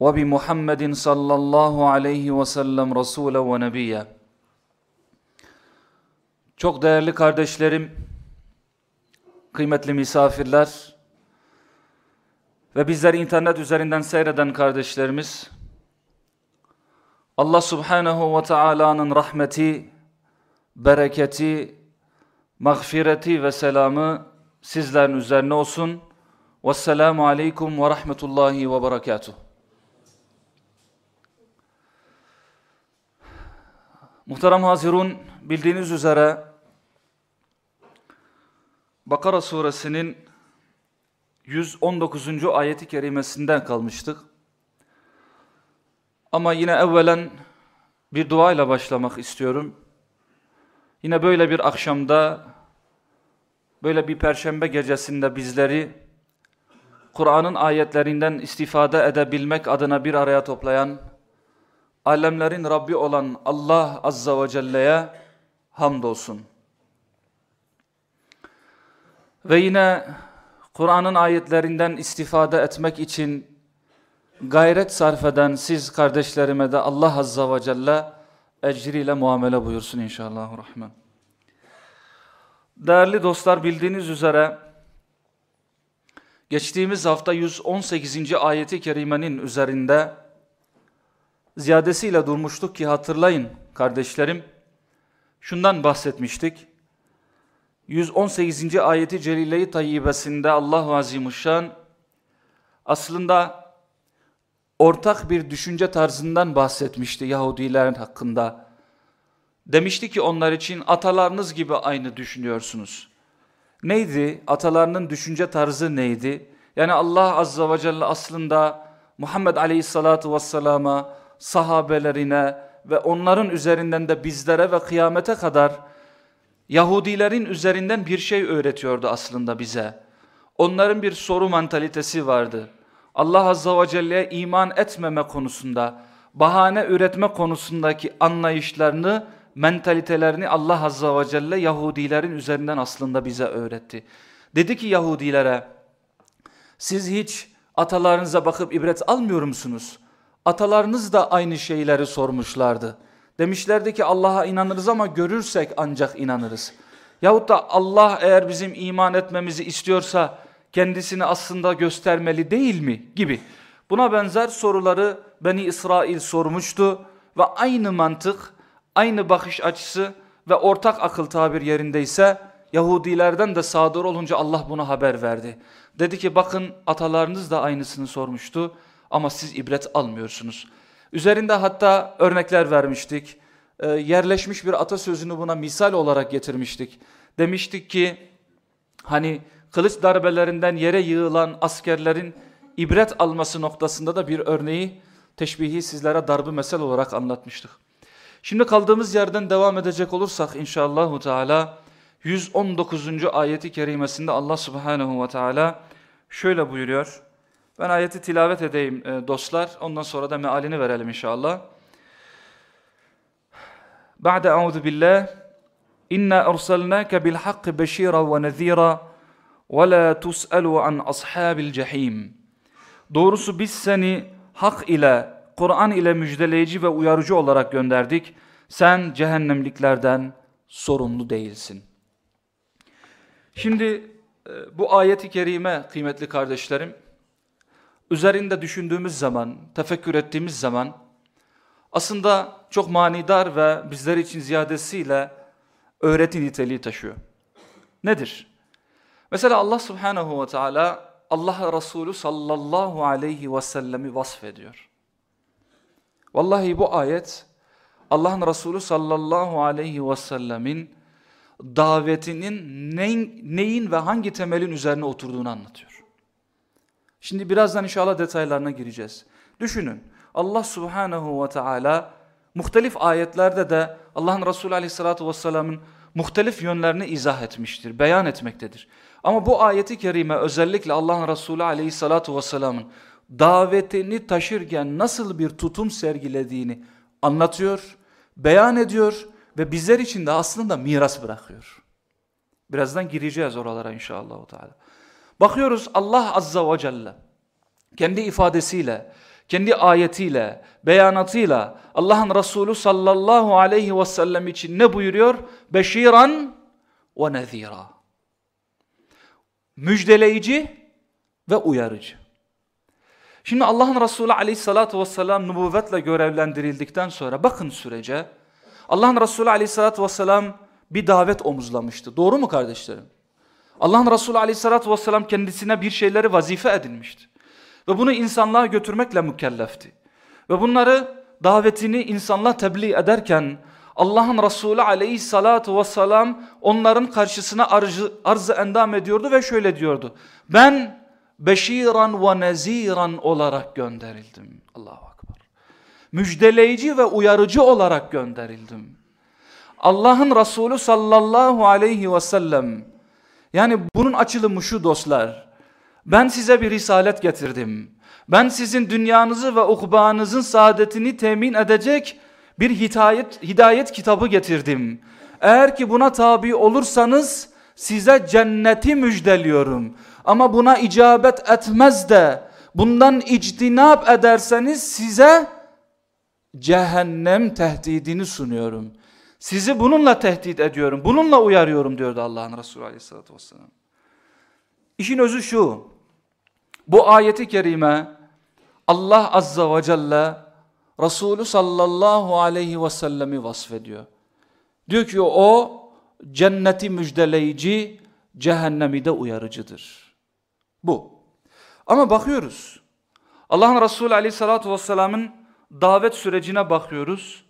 وبمحمد صلى الله عليه وسلم رسولا ونبيا Çok değerli kardeşlerim, kıymetli misafirler ve bizleri internet üzerinden seyreden kardeşlerimiz, Allah subhanehu ve Taala'nın rahmeti, bereketi, mağfireti ve selamı sizlerin üzerine olsun. Vesselamu aleykum ve rahmetullahi ve berekatuhu. Muhterem Hazirun, bildiğiniz üzere Bakara suresinin 119. ayeti kerimesinden kalmıştık. Ama yine evvelen bir duayla başlamak istiyorum. Yine böyle bir akşamda, böyle bir perşembe gecesinde bizleri Kur'an'ın ayetlerinden istifade edebilmek adına bir araya toplayan, alemlerin Rabbi olan Allah Azza ve Celle'ye hamdolsun. Ve yine Kur'an'ın ayetlerinden istifade etmek için gayret sarf eden siz kardeşlerime de Allah Azza ve Celle ecriyle muamele buyursun inşallah. Rahman. Değerli dostlar bildiğiniz üzere geçtiğimiz hafta 118. ayeti kerimenin üzerinde ziyadesiyle durmuştuk ki hatırlayın kardeşlerim. Şundan bahsetmiştik. 118. ayeti Celile-i Tayyibesinde Allah-u Azimuşşan aslında ortak bir düşünce tarzından bahsetmişti Yahudilerin hakkında. Demişti ki onlar için atalarınız gibi aynı düşünüyorsunuz. Neydi? Atalarının düşünce tarzı neydi? Yani Allah Azza ve Celle aslında Muhammed Aleyhisselatü Vesselam'a, sahabelerine ve onların üzerinden de bizlere ve kıyamete kadar Yahudilerin üzerinden bir şey öğretiyordu aslında bize. Onların bir soru mantalitesi vardı. Allah Azza ve Celle'ye iman etmeme konusunda, bahane üretme konusundaki anlayışlarını, mentalitelerini Allah Azza ve Celle Yahudilerin üzerinden aslında bize öğretti. Dedi ki Yahudilere, siz hiç atalarınıza bakıp ibret almıyor musunuz? Atalarınız da aynı şeyleri sormuşlardı. Demişlerdi ki Allah'a inanırız ama görürsek ancak inanırız. Yahut da Allah eğer bizim iman etmemizi istiyorsa kendisini aslında göstermeli değil mi gibi. Buna benzer soruları Beni İsrail sormuştu ve aynı mantık, aynı bakış açısı ve ortak akıl tabir yerindeyse Yahudilerden de sadır olunca Allah buna haber verdi. Dedi ki bakın atalarınız da aynısını sormuştu ama siz ibret almıyorsunuz. Üzerinde hatta örnekler vermiştik. E, yerleşmiş bir atasözünü buna misal olarak getirmiştik. Demiştik ki hani kılıç darbelerinden yere yığılan askerlerin ibret alması noktasında da bir örneği teşbihi sizlere darbe mesel olarak anlatmıştık. Şimdi kaldığımız yerden devam edecek olursak inşallahü teala 119. ayeti kerimesinde Allah subhanehu ve teala şöyle buyuruyor. Ben ayeti tilavet edeyim e, dostlar. Ondan sonra da mealini verelim inşallah. Ba'de euzu billah İnna ersalnake bil hakki beşira ve nezira ve la tus'alu an ashabil cehim. Doğrusu biz seni hak ile, Kur'an ile müjdeleyici ve uyarıcı olarak gönderdik. Sen cehennemliklerden sorumlu değilsin. Şimdi e, bu ayeti kerime kıymetli kardeşlerim, üzerinde düşündüğümüz zaman, tefekkür ettiğimiz zaman aslında çok manidar ve bizler için ziyadesiyle öğreti niteliği taşıyor. Nedir? Mesela Allah subhanahu ve teala Allah Resulü sallallahu aleyhi ve sellemi vasfediyor. Vallahi bu ayet Allah'ın Resulü sallallahu aleyhi ve sellemin davetinin neyin, neyin ve hangi temelin üzerine oturduğunu anlatıyor. Şimdi birazdan inşallah detaylarına gireceğiz. Düşünün Allah subhanehu ve teala muhtelif ayetlerde de Allah'ın Resulü aleyhissalatü vesselamın muhtelif yönlerini izah etmiştir, beyan etmektedir. Ama bu ayeti kerime özellikle Allah'ın Resulü aleyhissalatü vesselamın davetini taşırken nasıl bir tutum sergilediğini anlatıyor, beyan ediyor ve bizler için de aslında miras bırakıyor. Birazdan gireceğiz oralara inşallah. Bakıyoruz Allah azza ve celle kendi ifadesiyle, kendi ayetiyle, beyanatıyla Allah'ın Resulü sallallahu aleyhi ve sellem için ne buyuruyor? Beşiran ve nezira. Müjdeleyici ve uyarıcı. Şimdi Allah'ın Resulü aleyhissalatu vesselam nübüvvetle görevlendirildikten sonra bakın sürece Allah'ın Resulü aleyhissalatu vesselam bir davet omuzlamıştı. Doğru mu kardeşlerim? Allah'ın Resulü aleyhissalatu vesselam kendisine bir şeyleri vazife edinmişti. Ve bunu insanlığa götürmekle mükellefti. Ve bunları davetini insanlığa tebliğ ederken Allah'ın Resulü aleyhissalatu vesselam onların karşısına arzı, arzı endam ediyordu ve şöyle diyordu. Ben beşiran ve neziran olarak gönderildim. Allahu Akbar. Müjdeleyici ve uyarıcı olarak gönderildim. Allah'ın Resulü sallallahu aleyhi ve sellem yani bunun açılımı şu dostlar. Ben size bir risalet getirdim. Ben sizin dünyanızı ve ukbanızın saadetini temin edecek bir hidayet, hidayet kitabı getirdim. Eğer ki buna tabi olursanız size cenneti müjdeliyorum. Ama buna icabet etmez de bundan ictinap ederseniz size cehennem tehdidini sunuyorum. Sizi bununla tehdit ediyorum, bununla uyarıyorum diyordu Allah'ın Resulü aleyhissalatü vesselam. İşin özü şu, bu ayeti kerime Allah azza ve celle Resulü sallallahu aleyhi ve sellemi vasfediyor. Diyor ki o cenneti müjdeleyici, cehennemi de uyarıcıdır. Bu. Ama bakıyoruz. Allah'ın Resulü aleyhissalatu vesselamın davet sürecine bakıyoruz.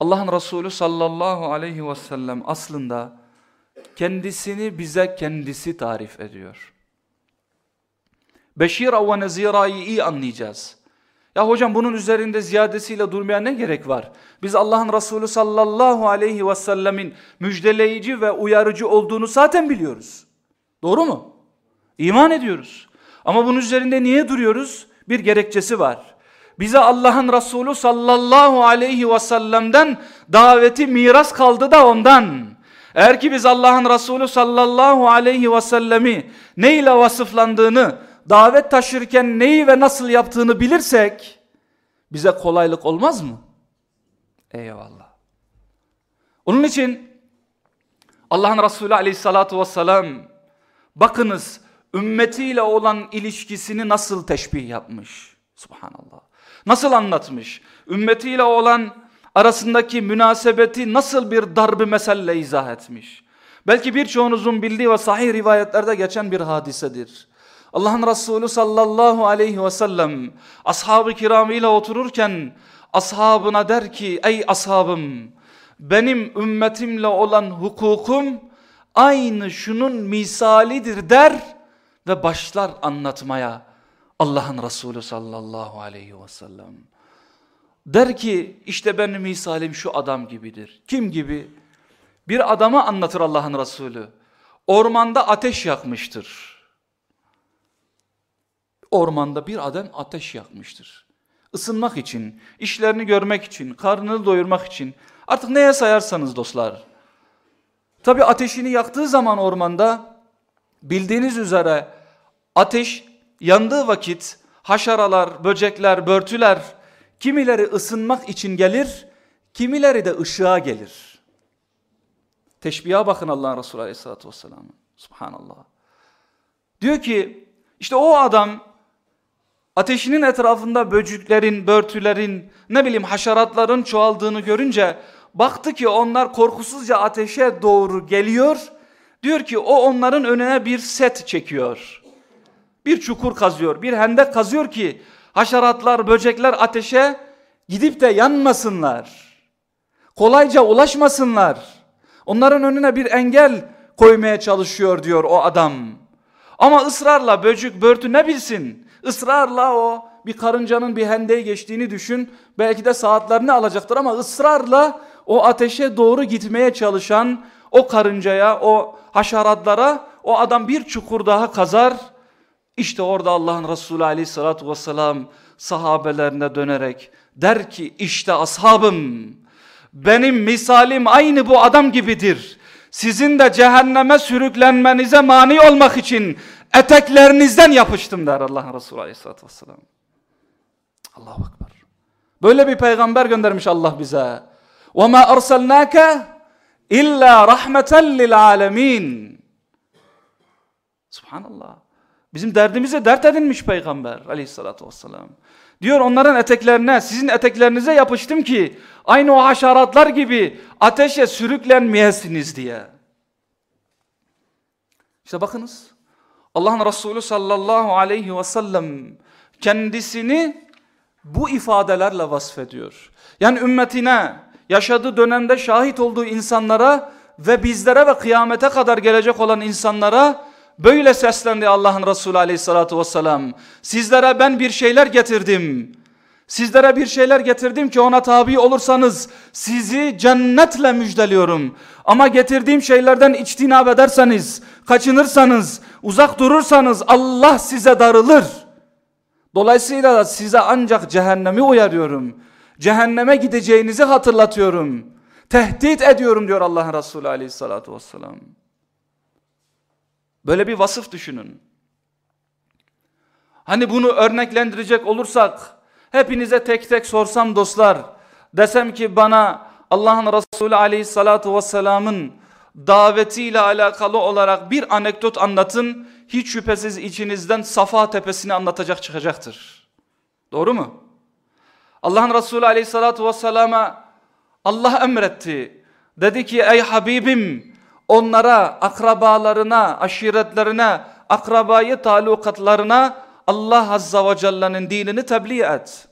Allah'ın Resulü sallallahu aleyhi ve sellem aslında kendisini bize kendisi tarif ediyor. Beşira ve nezirayı iyi anlayacağız. Ya hocam bunun üzerinde ziyadesiyle durmaya ne gerek var? Biz Allah'ın Resulü sallallahu aleyhi ve sellemin müjdeleyici ve uyarıcı olduğunu zaten biliyoruz. Doğru mu? İman ediyoruz. Ama bunun üzerinde niye duruyoruz? Bir gerekçesi var. Bize Allah'ın Resulü sallallahu aleyhi ve sellem'den daveti miras kaldı da ondan. Eğer ki biz Allah'ın Resulü sallallahu aleyhi ve sellemi neyle vasıflandığını, davet taşırken neyi ve nasıl yaptığını bilirsek bize kolaylık olmaz mı? Eyvallah. Onun için Allah'ın Resulü aleyhissalatu vesselam bakınız ümmetiyle olan ilişkisini nasıl teşbih yapmış. Subhanallah. Nasıl anlatmış? Ümmetiyle olan arasındaki münasebeti nasıl bir darbe meselle izah etmiş. Belki birçoğunuzun bildiği ve sahih rivayetlerde geçen bir hadisedir. Allah'ın Resulü sallallahu aleyhi ve sellem ashab-ı kiramıyla otururken ashabına der ki ey ashabım benim ümmetimle olan hukukum aynı şunun misalidir der ve başlar anlatmaya Allah'ın Resulü sallallahu aleyhi ve sellem. Der ki işte benim misalim şu adam gibidir. Kim gibi? Bir adama anlatır Allah'ın Resulü. Ormanda ateş yakmıştır ormanda bir adam ateş yakmıştır. Isınmak için, işlerini görmek için, karnını doyurmak için artık neye sayarsanız dostlar. Tabi ateşini yaktığı zaman ormanda bildiğiniz üzere ateş yandığı vakit haşaralar, böcekler, börtüler kimileri ısınmak için gelir, kimileri de ışığa gelir. Teşbiha bakın Allah'ın Resulü Aleyhisselatü Vesselam'ın. Subhanallah. Diyor ki işte o adam ateşinin etrafında böcüklerin, börtülerin, ne bileyim haşeratların çoğaldığını görünce baktı ki onlar korkusuzca ateşe doğru geliyor. Diyor ki o onların önüne bir set çekiyor. Bir çukur kazıyor, bir hendek kazıyor ki haşeratlar, böcekler ateşe gidip de yanmasınlar. Kolayca ulaşmasınlar. Onların önüne bir engel koymaya çalışıyor diyor o adam. Ama ısrarla böcük, börtü ne bilsin? ısrarla o bir karıncanın bir hendeyi geçtiğini düşün. Belki de saatlerini alacaktır ama ısrarla o ateşe doğru gitmeye çalışan o karıncaya, o haşeratlara o adam bir çukur daha kazar. İşte orada Allah'ın Resulü aleyhissalatü vesselam sahabelerine dönerek der ki işte ashabım benim misalim aynı bu adam gibidir. Sizin de cehenneme sürüklenmenize mani olmak için eteklerinizden yapıştım der Allah'ın Resulü aleyhissalatü vesselam. Allahu Ekber. Böyle bir peygamber göndermiş Allah bize. وَمَا أَرْسَلْنَاكَ İlla rahmeten lil alemin. Subhanallah. Bizim derdimize dert edinmiş peygamber aleyhissalatü vesselam. Diyor onların eteklerine sizin eteklerinize yapıştım ki aynı o haşeratlar gibi ateşe sürüklenmeyesiniz diye. İşte bakınız Allah'ın Resulü sallallahu aleyhi ve sellem kendisini bu ifadelerle vasfediyor. Yani ümmetine yaşadığı dönemde şahit olduğu insanlara ve bizlere ve kıyamete kadar gelecek olan insanlara böyle seslendi Allah'ın Resulü aleyhissalatu vesselam. Sizlere ben bir şeyler getirdim. Sizlere bir şeyler getirdim ki ona tabi olursanız sizi cennetle müjdeliyorum. Ama getirdiğim şeylerden içtinab ederseniz, kaçınırsanız, uzak durursanız Allah size darılır. Dolayısıyla da size ancak cehennemi uyarıyorum cehenneme gideceğinizi hatırlatıyorum. Tehdit ediyorum diyor Allah'ın Resulü aleyhissalatu vesselam. Böyle bir vasıf düşünün. Hani bunu örneklendirecek olursak hepinize tek tek sorsam dostlar desem ki bana Allah'ın Resulü aleyhissalatu vesselamın davetiyle alakalı olarak bir anekdot anlatın hiç şüphesiz içinizden Safa tepesini anlatacak çıkacaktır. Doğru mu? Allah'ın Resulü aleyhissalatu vesselama Allah emretti. Dedi ki ey Habibim onlara, akrabalarına, aşiretlerine, akrabayı talukatlarına Allah Azza ve Celle'nin dinini tebliğ et.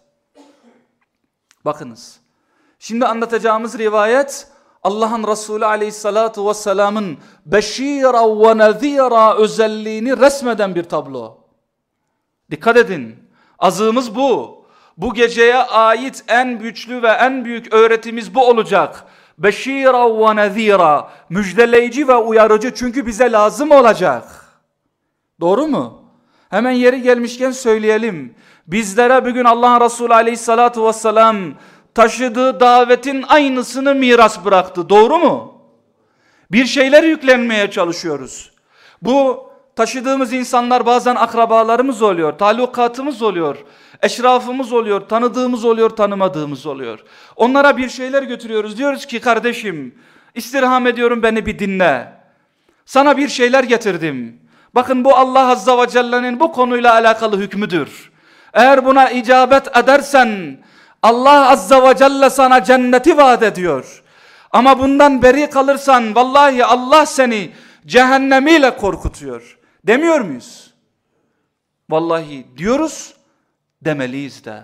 Bakınız. Şimdi anlatacağımız rivayet Allah'ın Resulü aleyhissalatu vesselamın beşira ve nezira özelliğini resmeden bir tablo. Dikkat edin. Azığımız bu. Bu geceye ait en güçlü ve en büyük öğretimiz bu olacak. Beşira ve nezira. Müjdeleyici ve uyarıcı çünkü bize lazım olacak. Doğru mu? Hemen yeri gelmişken söyleyelim. Bizlere bugün Allah'ın Resulü aleyhissalatu vesselam taşıdığı davetin aynısını miras bıraktı. Doğru mu? Bir şeyler yüklenmeye çalışıyoruz. Bu taşıdığımız insanlar bazen akrabalarımız oluyor, talukatımız oluyor eşrafımız oluyor, tanıdığımız oluyor, tanımadığımız oluyor. Onlara bir şeyler götürüyoruz. Diyoruz ki kardeşim istirham ediyorum beni bir dinle. Sana bir şeyler getirdim. Bakın bu Allah Azza ve Celle'nin bu konuyla alakalı hükmüdür. Eğer buna icabet edersen Allah Azza ve Celle sana cenneti vaat ediyor. Ama bundan beri kalırsan vallahi Allah seni cehennemiyle korkutuyor. Demiyor muyuz? Vallahi diyoruz demeliyiz de.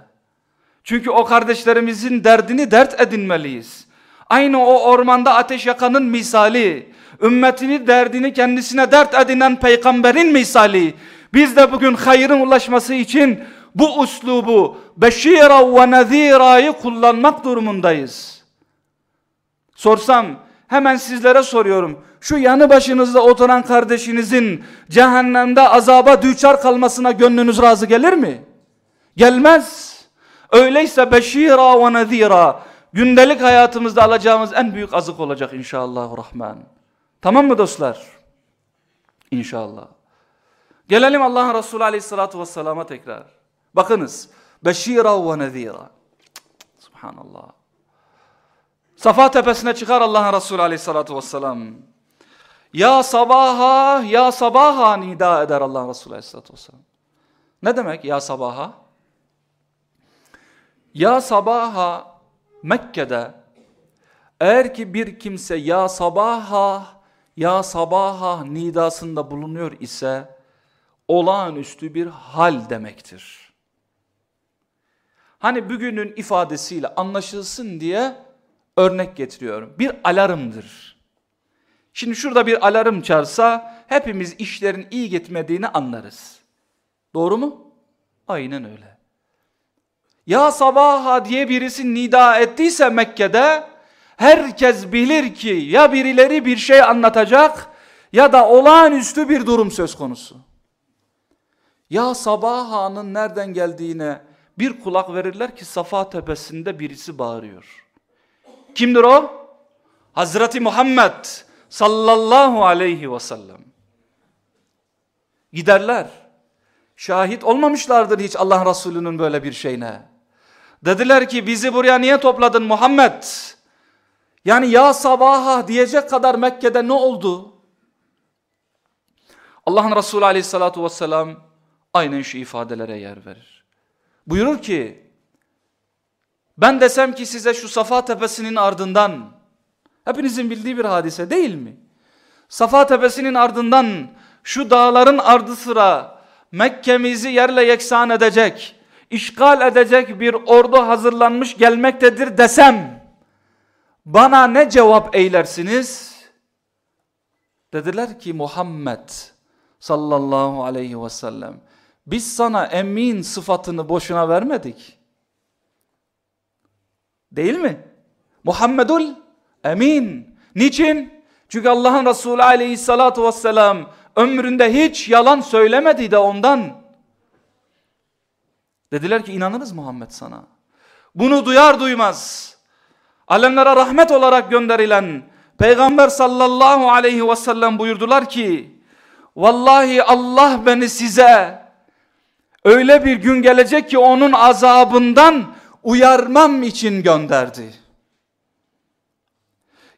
Çünkü o kardeşlerimizin derdini dert edinmeliyiz. Aynı o ormanda ateş yakanın misali, ümmetini derdini kendisine dert edinen peygamberin misali. Biz de bugün hayırın ulaşması için bu uslubu beşira ve nezirayı kullanmak durumundayız. Sorsam hemen sizlere soruyorum. Şu yanı başınızda oturan kardeşinizin cehennemde azaba düçar kalmasına gönlünüz razı gelir mi? Gelmez. Öyleyse beşira ve nezira gündelik hayatımızda alacağımız en büyük azık olacak inşallah rahman. Tamam mı dostlar? İnşallah. Gelelim Allah'ın Resulü aleyhissalatu vesselama tekrar. Bakınız. Beşira ve nezira. Subhanallah. Safa tepesine çıkar Allah'ın Resulü aleyhissalatu vesselam. Ya sabaha, ya sabaha nida eder Allah'ın Resulü aleyhissalatu vesselam. Ne demek ya sabaha? Ya sabaha Mekke'de eğer ki bir kimse ya sabaha ya sabaha nidasında bulunuyor ise olağanüstü bir hal demektir. Hani bugünün ifadesiyle anlaşılsın diye örnek getiriyorum. Bir alarmdır. Şimdi şurada bir alarm çarsa hepimiz işlerin iyi gitmediğini anlarız. Doğru mu? Aynen öyle. Ya sabaha diye birisi nida ettiyse Mekke'de herkes bilir ki ya birileri bir şey anlatacak ya da olağanüstü bir durum söz konusu. Ya sabahanın nereden geldiğine bir kulak verirler ki Safa tepesinde birisi bağırıyor. Kimdir o? Hazreti Muhammed sallallahu aleyhi ve sellem. Giderler. Şahit olmamışlardır hiç Allah Resulü'nün böyle bir şeyine. Dediler ki bizi buraya niye topladın Muhammed? Yani ya sabaha diyecek kadar Mekke'de ne oldu? Allah'ın Resulü aleyhissalatu vesselam aynen şu ifadelere yer verir. Buyurur ki ben desem ki size şu Safa tepesinin ardından hepinizin bildiği bir hadise değil mi? Safa tepesinin ardından şu dağların ardı sıra Mekke'mizi yerle yeksan edecek, işgal edecek bir ordu hazırlanmış gelmektedir desem bana ne cevap eylersiniz? Dediler ki Muhammed sallallahu aleyhi ve sellem biz sana emin sıfatını boşuna vermedik. Değil mi? Muhammedul emin. Niçin? Çünkü Allah'ın Resulü aleyhissalatu vesselam ömründe hiç yalan söylemedi de ondan. Dediler ki inanırız Muhammed sana. Bunu duyar duymaz. Alemlere rahmet olarak gönderilen Peygamber sallallahu aleyhi ve sellem buyurdular ki Vallahi Allah beni size öyle bir gün gelecek ki onun azabından uyarmam için gönderdi.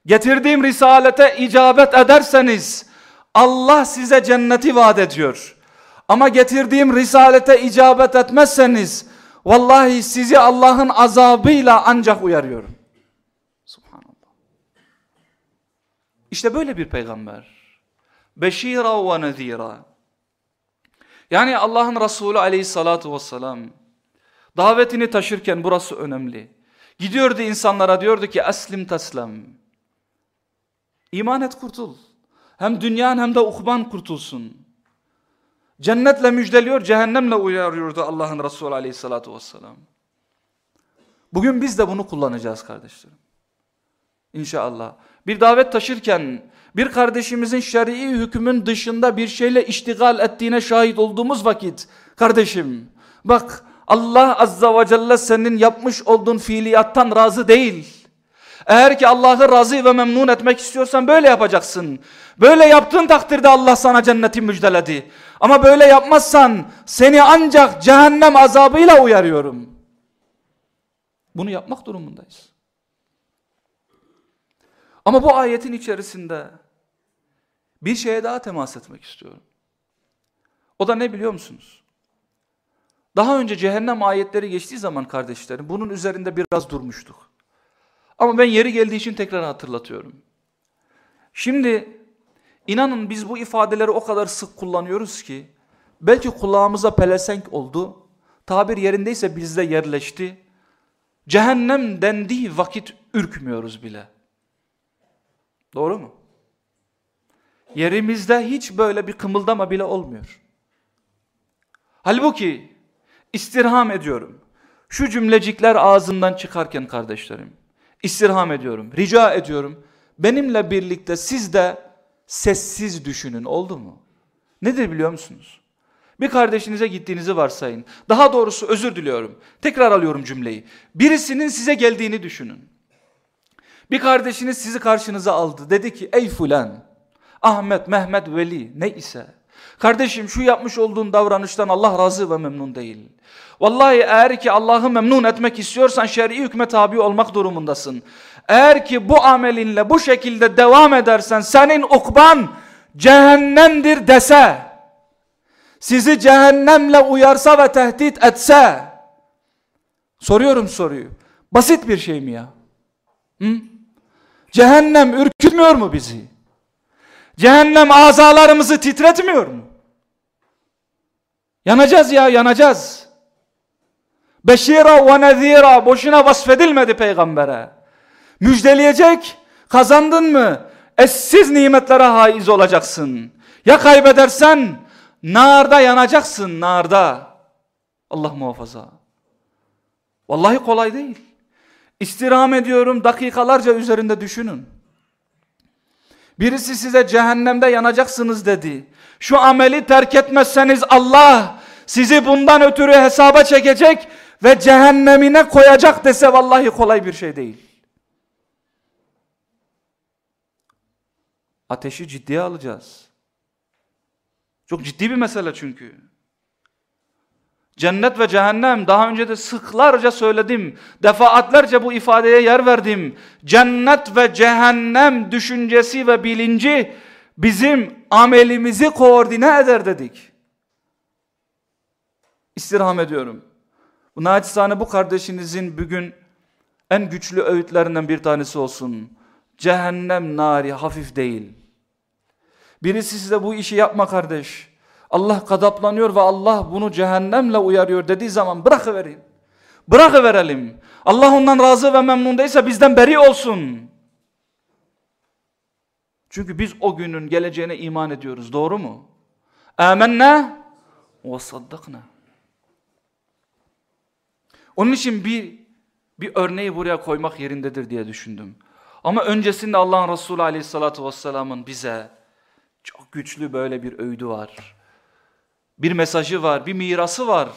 Getirdiğim risalete icabet ederseniz Allah size cenneti vaat ediyor. Ama getirdiğim risalete icabet etmezseniz vallahi sizi Allah'ın azabıyla ancak uyarıyorum. Subhanallah. İşte böyle bir peygamber. Beşira ve nezira. Yani Allah'ın Resulü aleyhissalatu vesselam davetini taşırken burası önemli. Gidiyordu insanlara diyordu ki eslim teslem. İman et kurtul. Hem dünyan hem de ukban kurtulsun. Cennetle müjdeliyor, cehennemle uyarıyordu Allah'ın Resulü aleyhissalatu vesselam. Bugün biz de bunu kullanacağız kardeşlerim. İnşallah. Bir davet taşırken bir kardeşimizin şer'i hükmün dışında bir şeyle iştigal ettiğine şahit olduğumuz vakit kardeşim bak Allah azza ve celle senin yapmış olduğun fiiliyattan razı değil. Eğer ki Allah'ı razı ve memnun etmek istiyorsan böyle yapacaksın. Böyle yaptığın takdirde Allah sana cenneti müjdeledi. Ama böyle yapmazsan seni ancak cehennem azabıyla uyarıyorum. Bunu yapmak durumundayız. Ama bu ayetin içerisinde bir şeye daha temas etmek istiyorum. O da ne biliyor musunuz? Daha önce cehennem ayetleri geçtiği zaman kardeşlerim bunun üzerinde biraz durmuştuk. Ama ben yeri geldiği için tekrar hatırlatıyorum. Şimdi inanın biz bu ifadeleri o kadar sık kullanıyoruz ki belki kulağımıza pelesenk oldu. Tabir yerindeyse bizde yerleşti. Cehennem dendiği vakit ürkmüyoruz bile. Doğru mu? Yerimizde hiç böyle bir kımıldama bile olmuyor. Halbuki istirham ediyorum. Şu cümlecikler ağzından çıkarken kardeşlerim istirham ediyorum, rica ediyorum. Benimle birlikte siz de sessiz düşünün oldu mu? Nedir biliyor musunuz? Bir kardeşinize gittiğinizi varsayın. Daha doğrusu özür diliyorum. Tekrar alıyorum cümleyi. Birisinin size geldiğini düşünün. Bir kardeşiniz sizi karşınıza aldı. Dedi ki ey fulan, Ahmet, Mehmet, Veli ne ise. Kardeşim şu yapmış olduğun davranıştan Allah razı ve memnun değil. Vallahi eğer ki Allah'ı memnun etmek istiyorsan şer'i hükme tabi olmak durumundasın. Eğer ki bu amelinle bu şekilde devam edersen senin ukban cehennemdir dese, sizi cehennemle uyarsa ve tehdit etse, soruyorum soruyu, basit bir şey mi ya? Hı? Cehennem ürkütmüyor mu bizi? Cehennem azalarımızı titretmiyor mu? Yanacağız ya yanacağız. Beşira ve nezira boşuna vasfedilmedi peygambere. Müjdeleyecek kazandın mı eşsiz nimetlere haiz olacaksın. Ya kaybedersen narda yanacaksın narda. Allah muhafaza. Vallahi kolay değil. İstirham ediyorum dakikalarca üzerinde düşünün. Birisi size cehennemde yanacaksınız dedi. Şu ameli terk etmezseniz Allah sizi bundan ötürü hesaba çekecek ve cehennemine koyacak dese vallahi kolay bir şey değil. Ateşi ciddiye alacağız. Çok ciddi bir mesele çünkü. Cennet ve cehennem daha önce de sıklarca söyledim. Defaatlerce bu ifadeye yer verdim. Cennet ve cehennem düşüncesi ve bilinci bizim amelimizi koordine eder dedik. İstirham ediyorum. Bu naçizane bu kardeşinizin bugün en güçlü öğütlerinden bir tanesi olsun. Cehennem nari hafif değil. Birisi size bu işi yapma kardeş. Allah kadaplanıyor ve Allah bunu cehennemle uyarıyor dediği zaman bırakıverin. Bırakıverelim. Allah ondan razı ve memnun değilse bizden beri olsun. Çünkü biz o günün geleceğine iman ediyoruz. Doğru mu? Âmennâ ve saddakna. Onun için bir bir örneği buraya koymak yerindedir diye düşündüm. Ama öncesinde Allah'ın Resulü Aleyhisselatü Vesselam'ın bize güçlü böyle bir öğüdü var. Bir mesajı var, bir mirası var.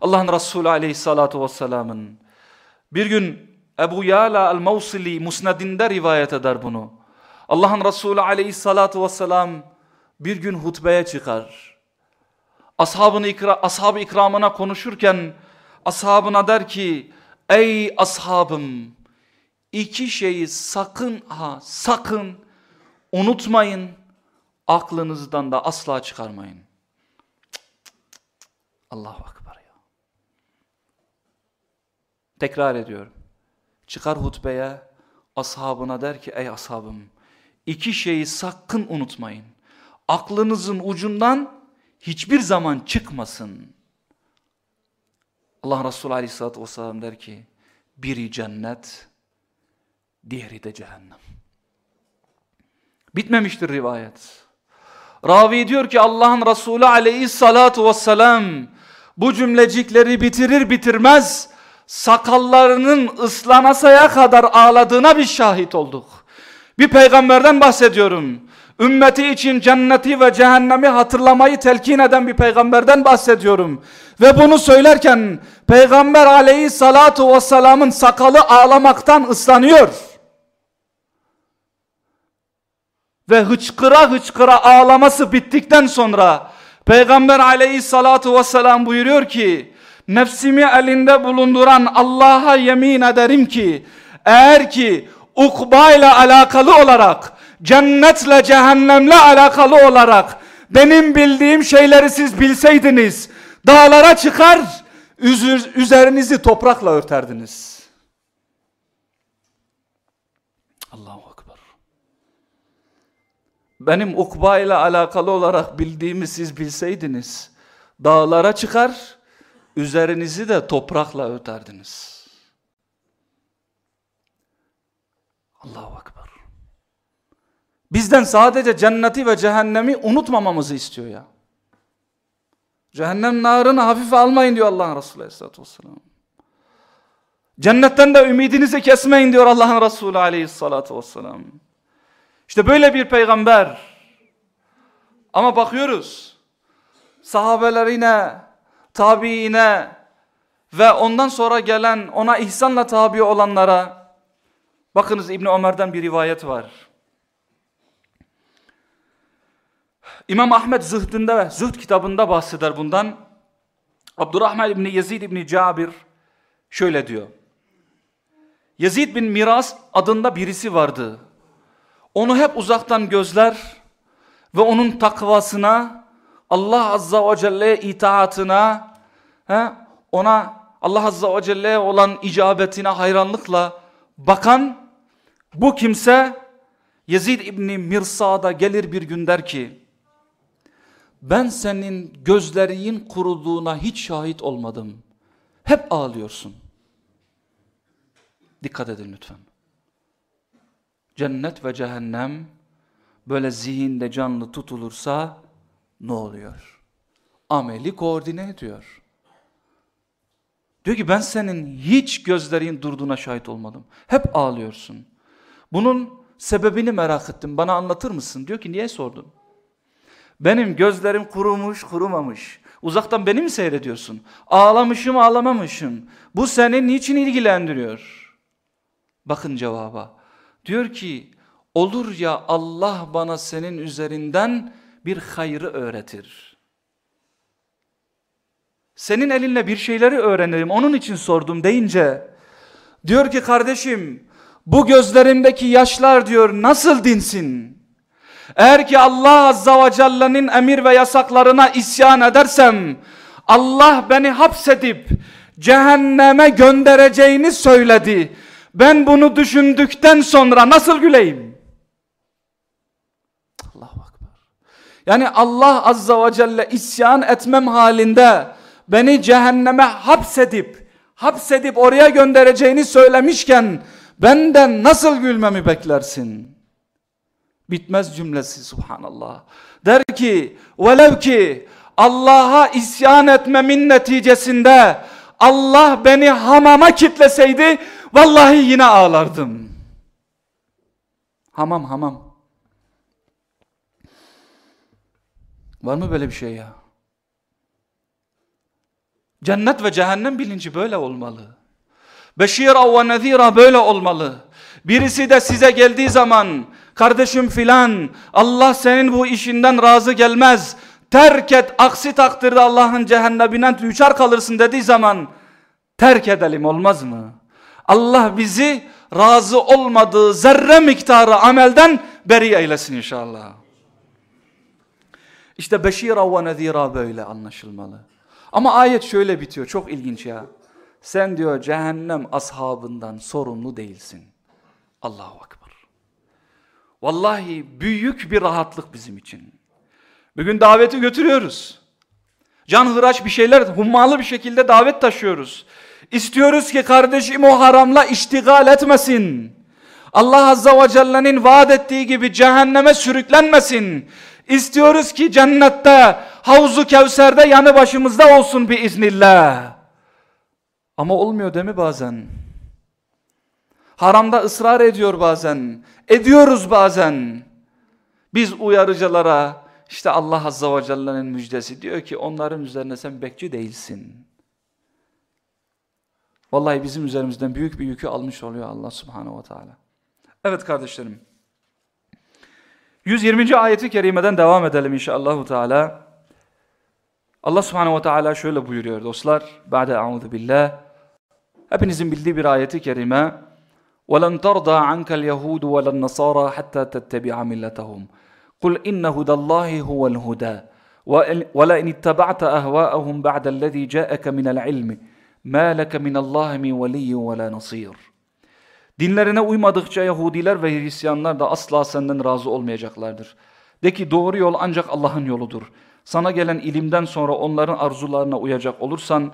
Allah'ın Resulü Aleyhisselatü Vesselam'ın. Bir gün Ebu Yala el-Mavsili musnadinde rivayet eder bunu. Allah'ın Resulü Aleyhisselatü Vesselam bir gün hutbeye çıkar. Ashabını ikra, ashab ikramına konuşurken ashabına der ki ey ashabım iki şeyi sakın ha sakın unutmayın aklınızdan da asla çıkarmayın. Allahu Akbar ya. Tekrar ediyorum. Çıkar hutbeye ashabına der ki ey ashabım iki şeyi sakın unutmayın. Aklınızın ucundan hiçbir zaman çıkmasın. Allah Resulü Aleyhisselatü Vesselam der ki biri cennet diğeri de cehennem. Bitmemiştir rivayet. Ravi diyor ki Allah'ın Resulü Aleyhisselatü Vesselam bu cümlecikleri bitirir bitirmez sakallarının ıslanasaya kadar ağladığına bir şahit olduk. Bir peygamberden bahsediyorum. Ümmeti için cenneti ve cehennemi hatırlamayı telkin eden bir peygamberden bahsediyorum. Ve bunu söylerken peygamber aleyhissalatu vesselamın sakalı ağlamaktan ıslanıyor. Ve hıçkıra hıçkıra ağlaması bittikten sonra peygamber aleyhissalatu vesselam buyuruyor ki nefsimi elinde bulunduran Allah'a yemin ederim ki eğer ki ukbayla alakalı olarak cennetle cehennemle alakalı olarak benim bildiğim şeyleri siz bilseydiniz dağlara çıkar üzerinizi toprakla örterdiniz. Allahu Ekber. Benim ukba ile alakalı olarak bildiğimi siz bilseydiniz dağlara çıkar üzerinizi de toprakla örterdiniz. Allahu Ekber. Bizden sadece cenneti ve cehennemi unutmamamızı istiyor ya. Cehennem narını hafife almayın diyor Allah'ın Resulü Aleyhisselatü Vesselam. Cennetten de ümidinizi kesmeyin diyor Allah'ın Resulü Aleyhisselatü Vesselam. İşte böyle bir peygamber. Ama bakıyoruz. Sahabelerine, tabiine ve ondan sonra gelen ona ihsanla tabi olanlara bakınız İbni Ömer'den bir rivayet var. İmam Ahmet Zühdünde ve Zühd kitabında bahseder bundan. Abdurrahman İbni Yazid İbni Cabir şöyle diyor. Yazid bin Miras adında birisi vardı. Onu hep uzaktan gözler ve onun takvasına, Allah Azza ve Celle'ye itaatına, he, ona Allah Azza ve Celle'ye olan icabetine hayranlıkla bakan bu kimse Yazid İbni Mirsa'da gelir bir gün der ki ben senin gözlerinin kuruduğuna hiç şahit olmadım. Hep ağlıyorsun. Dikkat edin lütfen. Cennet ve cehennem böyle zihinde canlı tutulursa ne oluyor? Ameli koordine ediyor. Diyor ki ben senin hiç gözlerin durduğuna şahit olmadım. Hep ağlıyorsun. Bunun sebebini merak ettim. Bana anlatır mısın? Diyor ki niye sordun? Benim gözlerim kurumuş, kurumamış. Uzaktan beni mi seyrediyorsun? Ağlamışım, ağlamamışım. Bu seni niçin ilgilendiriyor? Bakın cevaba. Diyor ki olur ya Allah bana senin üzerinden bir hayrı öğretir. Senin elinle bir şeyleri öğrenirim onun için sordum deyince diyor ki kardeşim bu gözlerimdeki yaşlar diyor nasıl dinsin? Eğer ki Allah Azza ve Celle'nin emir ve yasaklarına isyan edersem Allah beni hapsedip cehenneme göndereceğini söyledi. Ben bunu düşündükten sonra nasıl güleyim? Allahu Akbar. Yani Allah Azza ve Celle isyan etmem halinde beni cehenneme hapsedip hapsedip oraya göndereceğini söylemişken benden nasıl gülmemi beklersin? Bitmez cümlesi subhanallah. Der ki velev ki Allah'a isyan etmemin neticesinde Allah beni hamama kitleseydi vallahi yine ağlardım. Hamam hamam. Var mı böyle bir şey ya? Cennet ve cehennem bilinci böyle olmalı. Beşira ve nezira böyle olmalı. Birisi de size geldiği zaman kardeşim filan Allah senin bu işinden razı gelmez. Terk et aksi takdirde Allah'ın cehenneminden düşer kalırsın dediği zaman terk edelim olmaz mı? Allah bizi razı olmadığı zerre miktarı amelden beri eylesin inşallah. İşte beşira ve nezira böyle anlaşılmalı. Ama ayet şöyle bitiyor çok ilginç ya. Sen diyor cehennem ashabından sorumlu değilsin. Allahu Akbar. Vallahi büyük bir rahatlık bizim için. Bugün daveti götürüyoruz. Can hıraç bir şeyler hummalı bir şekilde davet taşıyoruz. İstiyoruz ki kardeşim o haramla iştigal etmesin. Allah Azza ve Celle'nin vaat ettiği gibi cehenneme sürüklenmesin. İstiyoruz ki cennette Havzu Kevser'de yanı başımızda olsun bir iznillah. Ama olmuyor değil mi bazen? Haramda ısrar ediyor bazen. Ediyoruz bazen. Biz uyarıcılara işte Allah Azza ve Celle'nin müjdesi diyor ki onların üzerine sen bekçi değilsin. Vallahi bizim üzerimizden büyük bir yükü almış oluyor Allah Subhanahu ve Teala. Evet kardeşlerim. 120. ayeti kerimeden devam edelim inşallah Teala. Allah Subhanahu ve Teala şöyle buyuruyor dostlar. Ba'de a'udhu billah. Hepinizin bildiği bir ayeti kerime. وَلَنْ تَرْضَى عَنْكَ الْيَهُودُ وَلَا النَّصَارَى حَتَّى تَتَّبِعَ مِلَّتَهُمْ قُلْ إِنَّ هُدَى اللَّهِ هُوَ الْهُدَى وَلَئِنِ اتَّبَعْتَ أَهْوَاءَهُمْ بَعْدَ الَّذِي جَاءَكَ مِنَ الْعِلْمِ مَا لَكَ مِنَ اللّٰهِ مِنْ وَلِيٍّ وَلَا نَصِيرٍ Dinlerine uymadıkça Yahudiler ve Hristiyanlar da asla senden razı olmayacaklardır. De ki doğru yol ancak Allah'ın yoludur. Sana gelen ilimden sonra onların arzularına uyacak olursan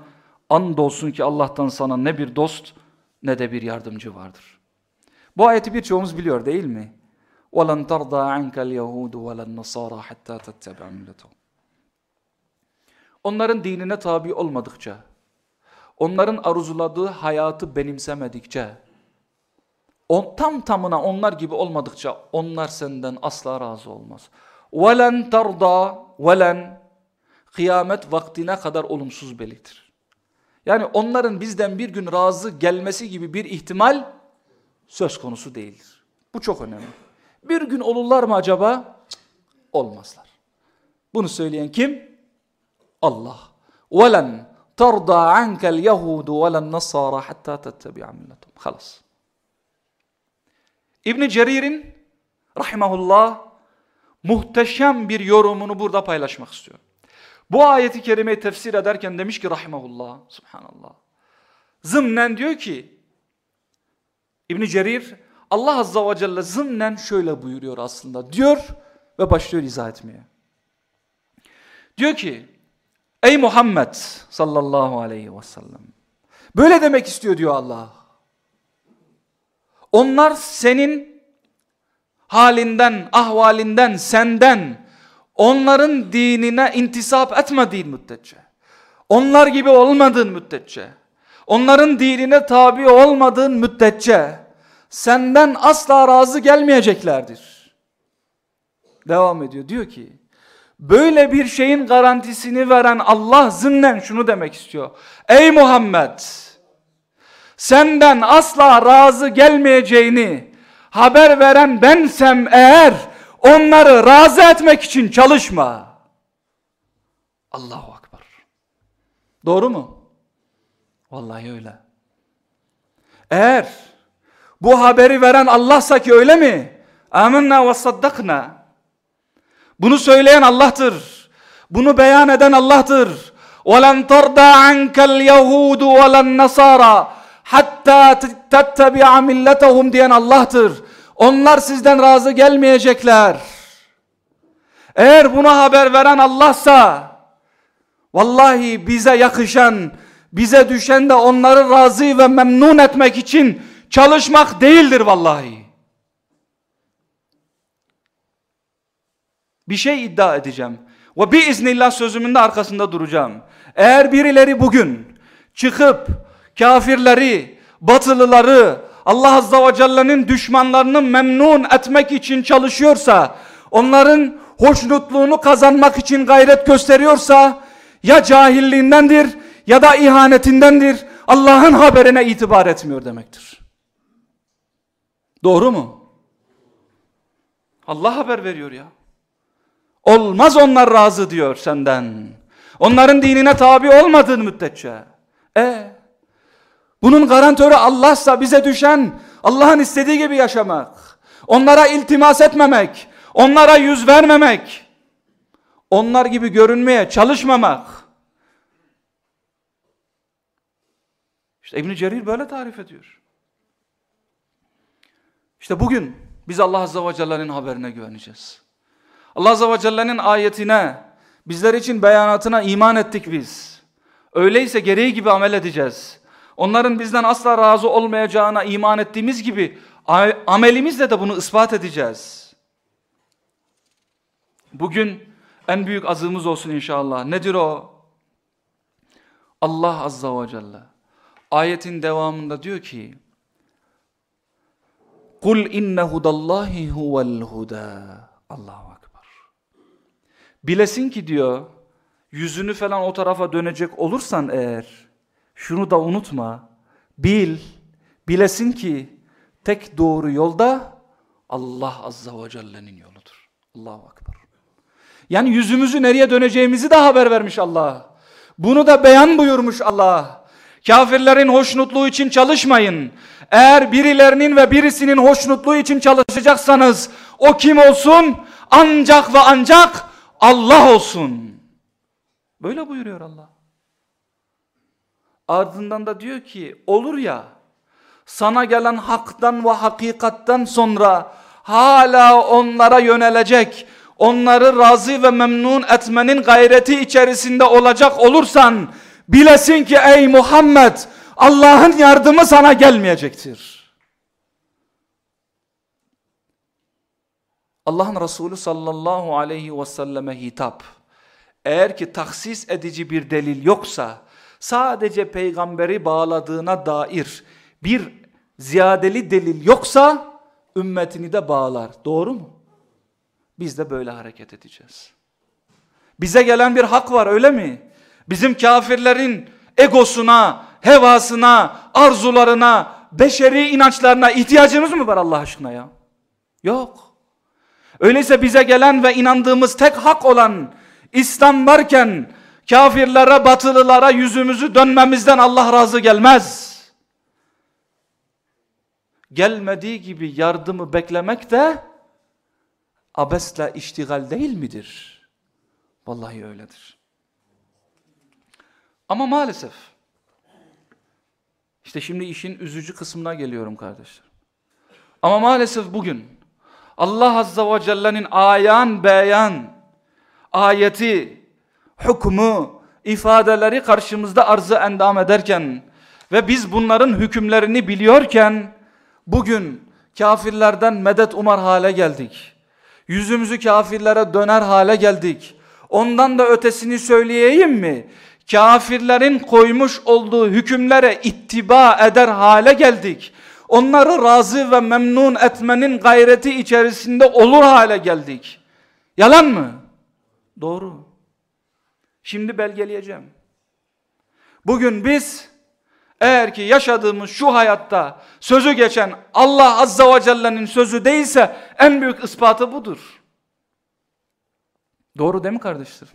andolsun ki Allah'tan sana ne bir dost ne de bir yardımcı vardır. Bu ayeti birçoğumuz biliyor değil mi? وَلَنْ تَرْضَى عَنْكَ الْيَهُودُ وَلَا النَّصَارَى حَتَّى تَتَّبَعَ مِلَّتَهُمْ Onların dinine tabi olmadıkça, onların arzuladığı hayatı benimsemedikçe, on, tam tamına onlar gibi olmadıkça onlar senden asla razı olmaz. وَلَنْ تَرْضَى وَلَنْ Kıyamet vaktine kadar olumsuz belirtir. Yani onların bizden bir gün razı gelmesi gibi bir ihtimal söz konusu değildir. Bu çok önemli. Bir gün olurlar mı acaba? Cık, olmazlar. Bunu söyleyen kim? Allah. وَلَنْ تَرْضَى عَنْكَ الْيَهُودُ وَلَا النَّصَارَ حَتَّى تَتَّبِعَ مِلَّتُمْ Halas. İbn Cerir'in rahimahullah muhteşem bir yorumunu burada paylaşmak istiyorum. Bu ayeti kerimeyi tefsir ederken demiş ki rahimahullah, subhanallah. Zımnen diyor ki, İbn Cerir, Allah Azza ve Celle zımnen şöyle buyuruyor aslında diyor ve başlıyor izah etmeye. Diyor ki, ey Muhammed sallallahu aleyhi ve sellem, böyle demek istiyor diyor Allah. Onlar senin halinden, ahvalinden, senden, onların dinine intisap etmediğin müddetçe, onlar gibi olmadığın müddetçe, onların dinine tabi olmadığın müddetçe senden asla razı gelmeyeceklerdir. Devam ediyor diyor ki böyle bir şeyin garantisini veren Allah zımnen şunu demek istiyor. Ey Muhammed senden asla razı gelmeyeceğini haber veren bensem eğer onları razı etmek için çalışma. Allahu Akbar. Doğru mu? Vallahi öyle. Eğer bu haberi veren Allah'sa ki öyle mi? Amenna ve saddakna. Bunu söyleyen Allah'tır. Bunu beyan eden Allah'tır. وَلَنْ تَرْضَى عَنْكَ الْيَهُودُ وَلَا النَّصَارَى hatta tettebi'a milletehum diyen Allah'tır. Onlar sizden razı gelmeyecekler. Eğer buna haber veren Allah'sa vallahi bize yakışan, bize düşen de onları razı ve memnun etmek için çalışmak değildir vallahi. Bir şey iddia edeceğim. Ve bir iznillah sözümün de arkasında duracağım. Eğer birileri bugün çıkıp kafirleri, batılıları, Allah Azza ve Celle'nin düşmanlarını memnun etmek için çalışıyorsa, onların hoşnutluğunu kazanmak için gayret gösteriyorsa, ya cahilliğindendir ya da ihanetindendir, Allah'ın haberine itibar etmiyor demektir. Doğru mu? Allah haber veriyor ya. Olmaz onlar razı diyor senden. Onların dinine tabi olmadığın müddetçe. E bunun garantörü Allah'sa bize düşen Allah'ın istediği gibi yaşamak. Onlara iltimas etmemek. Onlara yüz vermemek. Onlar gibi görünmeye çalışmamak. İşte İbn Cerir böyle tarif ediyor. İşte bugün biz Allah Azze ve Celle'nin haberine güveneceğiz. Allah Azze ve Celle'nin ayetine, bizler için beyanatına iman ettik biz. Öyleyse gereği gibi amel edeceğiz. Onların bizden asla razı olmayacağına iman ettiğimiz gibi amelimizle de bunu ispat edeceğiz. Bugün en büyük azığımız olsun inşallah. Nedir o? Allah Azza ve Celle ayetin devamında diyor ki Kul inne hudallahi huvel huda. Allahu akbar. Bilesin ki diyor yüzünü falan o tarafa dönecek olursan eğer şunu da unutma. Bil, bilesin ki tek doğru yolda Allah Azza ve Celle'nin yoludur. Allahu Akbar. Yani yüzümüzü nereye döneceğimizi de haber vermiş Allah. Bunu da beyan buyurmuş Allah. Kafirlerin hoşnutluğu için çalışmayın. Eğer birilerinin ve birisinin hoşnutluğu için çalışacaksanız o kim olsun? Ancak ve ancak Allah olsun. Böyle buyuruyor Allah. Ardından da diyor ki olur ya sana gelen haktan ve hakikattan sonra hala onlara yönelecek, onları razı ve memnun etmenin gayreti içerisinde olacak olursan bilesin ki ey Muhammed Allah'ın yardımı sana gelmeyecektir. Allah'ın Resulü sallallahu aleyhi ve selleme hitap. Eğer ki taksis edici bir delil yoksa sadece peygamberi bağladığına dair bir ziyadeli delil yoksa ümmetini de bağlar. Doğru mu? Biz de böyle hareket edeceğiz. Bize gelen bir hak var öyle mi? Bizim kafirlerin egosuna, hevasına, arzularına, beşeri inançlarına ihtiyacımız mı var Allah aşkına ya? Yok. Öyleyse bize gelen ve inandığımız tek hak olan İslam varken kafirlere, batılılara yüzümüzü dönmemizden Allah razı gelmez. Gelmediği gibi yardımı beklemek de abesle iştigal değil midir? Vallahi öyledir. Ama maalesef işte şimdi işin üzücü kısmına geliyorum kardeşler. Ama maalesef bugün Allah Azza ve Celle'nin ayan beyan ayeti hükmü, ifadeleri karşımızda arzı endam ederken ve biz bunların hükümlerini biliyorken bugün kafirlerden medet umar hale geldik. Yüzümüzü kafirlere döner hale geldik. Ondan da ötesini söyleyeyim mi? kafirlerin koymuş olduğu hükümlere ittiba eder hale geldik. Onları razı ve memnun etmenin gayreti içerisinde olur hale geldik. Yalan mı? Doğru. Şimdi belgeleyeceğim. Bugün biz eğer ki yaşadığımız şu hayatta sözü geçen Allah Azza ve Celle'nin sözü değilse en büyük ispatı budur. Doğru değil mi kardeşlerim?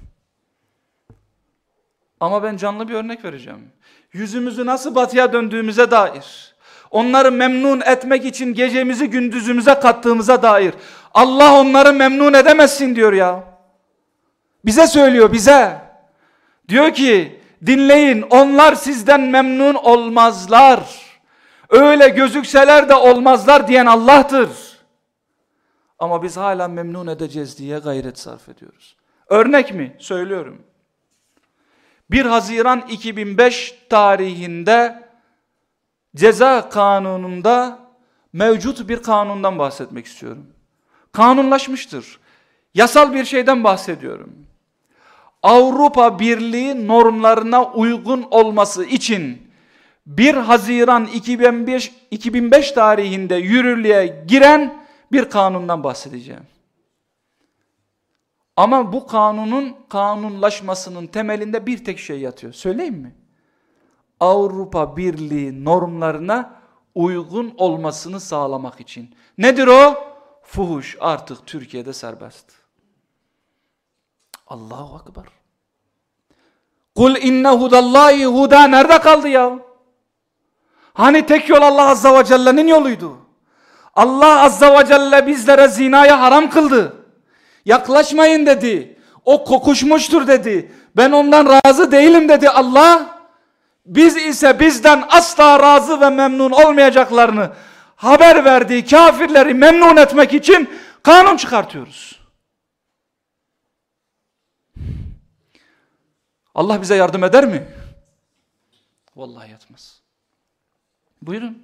Ama ben canlı bir örnek vereceğim. Yüzümüzü nasıl batıya döndüğümüze dair, onları memnun etmek için gecemizi gündüzümüze kattığımıza dair, Allah onları memnun edemezsin diyor ya. Bize söylüyor bize. Diyor ki dinleyin onlar sizden memnun olmazlar. Öyle gözükseler de olmazlar diyen Allah'tır. Ama biz hala memnun edeceğiz diye gayret sarf ediyoruz. Örnek mi? Söylüyorum. 1 Haziran 2005 tarihinde ceza kanununda mevcut bir kanundan bahsetmek istiyorum. Kanunlaşmıştır. Yasal bir şeyden bahsediyorum. Avrupa Birliği normlarına uygun olması için 1 Haziran 2005, 2005 tarihinde yürürlüğe giren bir kanundan bahsedeceğim. Ama bu kanunun kanunlaşmasının temelinde bir tek şey yatıyor. Söyleyeyim mi? Avrupa Birliği normlarına uygun olmasını sağlamak için. Nedir o? Fuhuş artık Türkiye'de serbest. Allahu Akbar. Kul inne hudallahi huda nerede kaldı ya? Hani tek yol Allah Azza ve Celle'nin yoluydu. Allah Azza ve Celle bizlere zinaya haram kıldı. Yaklaşmayın dedi. O kokuşmuştur dedi. Ben ondan razı değilim dedi Allah. Biz ise bizden asla razı ve memnun olmayacaklarını haber verdiği kafirleri memnun etmek için kanun çıkartıyoruz. Allah bize yardım eder mi? Vallahi yatmaz. Buyurun.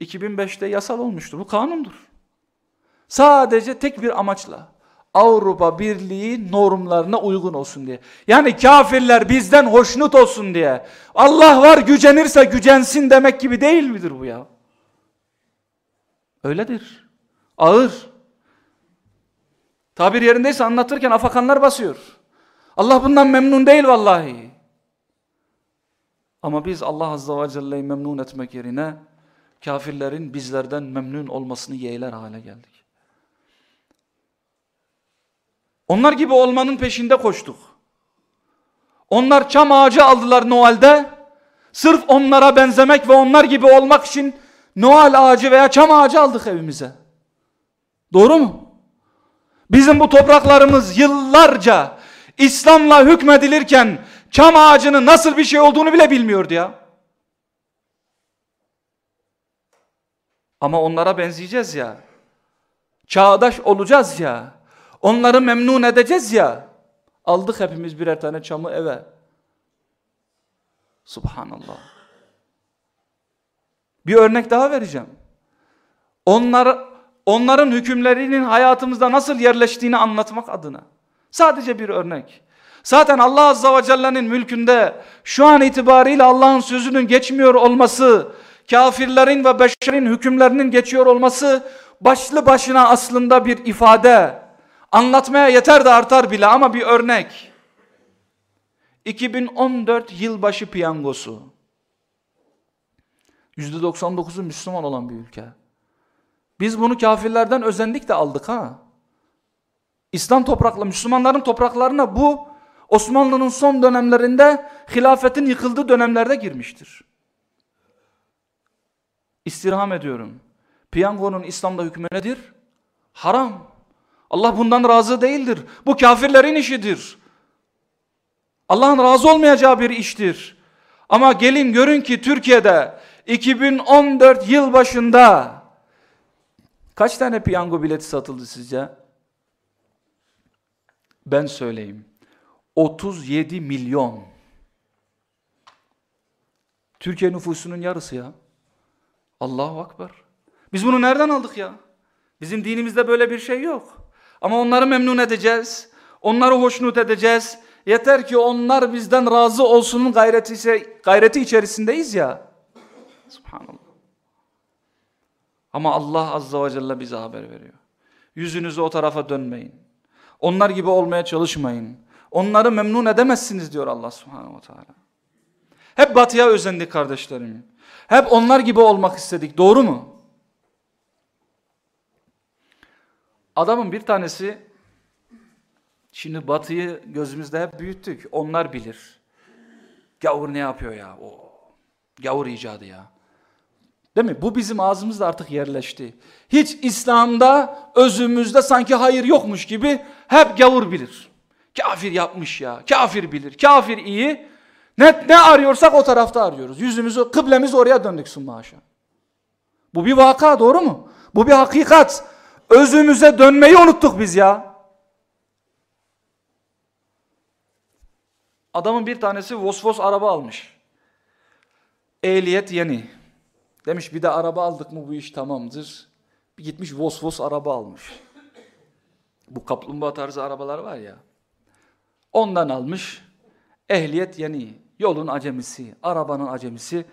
2005'te yasal olmuştur. Bu kanundur. Sadece tek bir amaçla. Avrupa Birliği normlarına uygun olsun diye. Yani kafirler bizden hoşnut olsun diye. Allah var gücenirse gücensin demek gibi değil midir bu ya? Öyledir. Ağır. Tabir yerindeyse anlatırken afakanlar basıyor. Allah bundan memnun değil vallahi. Ama biz Allah Azze ve Celle'yi memnun etmek yerine kafirlerin bizlerden memnun olmasını yeğler hale geldik. Onlar gibi olmanın peşinde koştuk. Onlar çam ağacı aldılar Noel'de. Sırf onlara benzemek ve onlar gibi olmak için Noel ağacı veya çam ağacı aldık evimize. Doğru mu? Bizim bu topraklarımız yıllarca İslam'la hükmedilirken çam ağacının nasıl bir şey olduğunu bile bilmiyordu ya. Ama onlara benzeyeceğiz ya. Çağdaş olacağız ya. Onları memnun edeceğiz ya. Aldık hepimiz birer tane çamı eve. Subhanallah. Bir örnek daha vereceğim. Onlar, onların hükümlerinin hayatımızda nasıl yerleştiğini anlatmak adına. Sadece bir örnek. Zaten Allah Azza ve Celle'nin mülkünde şu an itibariyle Allah'ın sözünün geçmiyor olması, kafirlerin ve beşerin hükümlerinin geçiyor olması başlı başına aslında bir ifade. Anlatmaya yeter de artar bile ama bir örnek. 2014 yılbaşı piyangosu. %99'u Müslüman olan bir ülke. Biz bunu kafirlerden özendik de aldık ha. İslam toprakla Müslümanların topraklarına bu Osmanlı'nın son dönemlerinde hilafetin yıkıldığı dönemlerde girmiştir. İstirham ediyorum. Piyangonun İslam'da hükmü nedir? Haram. Allah bundan razı değildir. Bu kafirlerin işidir. Allah'ın razı olmayacağı bir iştir. Ama gelin görün ki Türkiye'de 2014 yıl başında kaç tane piyango bileti satıldı sizce? Ben söyleyeyim. 37 milyon. Türkiye nüfusunun yarısı ya. Allahu Akbar. Biz bunu nereden aldık ya? Bizim dinimizde böyle bir şey yok. Ama onları memnun edeceğiz. Onları hoşnut edeceğiz. Yeter ki onlar bizden razı olsunun gayreti, gayreti içerisindeyiz ya. Subhanallah. Ama Allah Azza ve Celle bize haber veriyor. Yüzünüzü o tarafa dönmeyin. Onlar gibi olmaya çalışmayın. Onları memnun edemezsiniz diyor Allah Subhanahu ve Teala. Hep batıya özendik kardeşlerim. Hep onlar gibi olmak istedik. Doğru mu? Adamın bir tanesi şimdi batıyı gözümüzde hep büyüttük. Onlar bilir. Gavur ne yapıyor ya? O gavur icadı ya. Değil mi? Bu bizim ağzımızda artık yerleşti. Hiç İslam'da özümüzde sanki hayır yokmuş gibi hep gavur bilir. Kafir yapmış ya. Kafir bilir. Kafir iyi. Ne, ne arıyorsak o tarafta arıyoruz. Yüzümüzü, kıblemiz oraya döndük sunmaşa. Bu bir vaka doğru mu? Bu bir hakikat. Özümüze dönmeyi unuttuk biz ya. Adamın bir tanesi Vosvos araba almış. Ehliyet yeni. Demiş bir de araba aldık mı bu iş tamamdır. Bir gitmiş Vosvos araba almış. Bu kaplumbağa tarzı arabalar var ya. Ondan almış. Ehliyet yeni. Yolun acemisi, arabanın acemisi.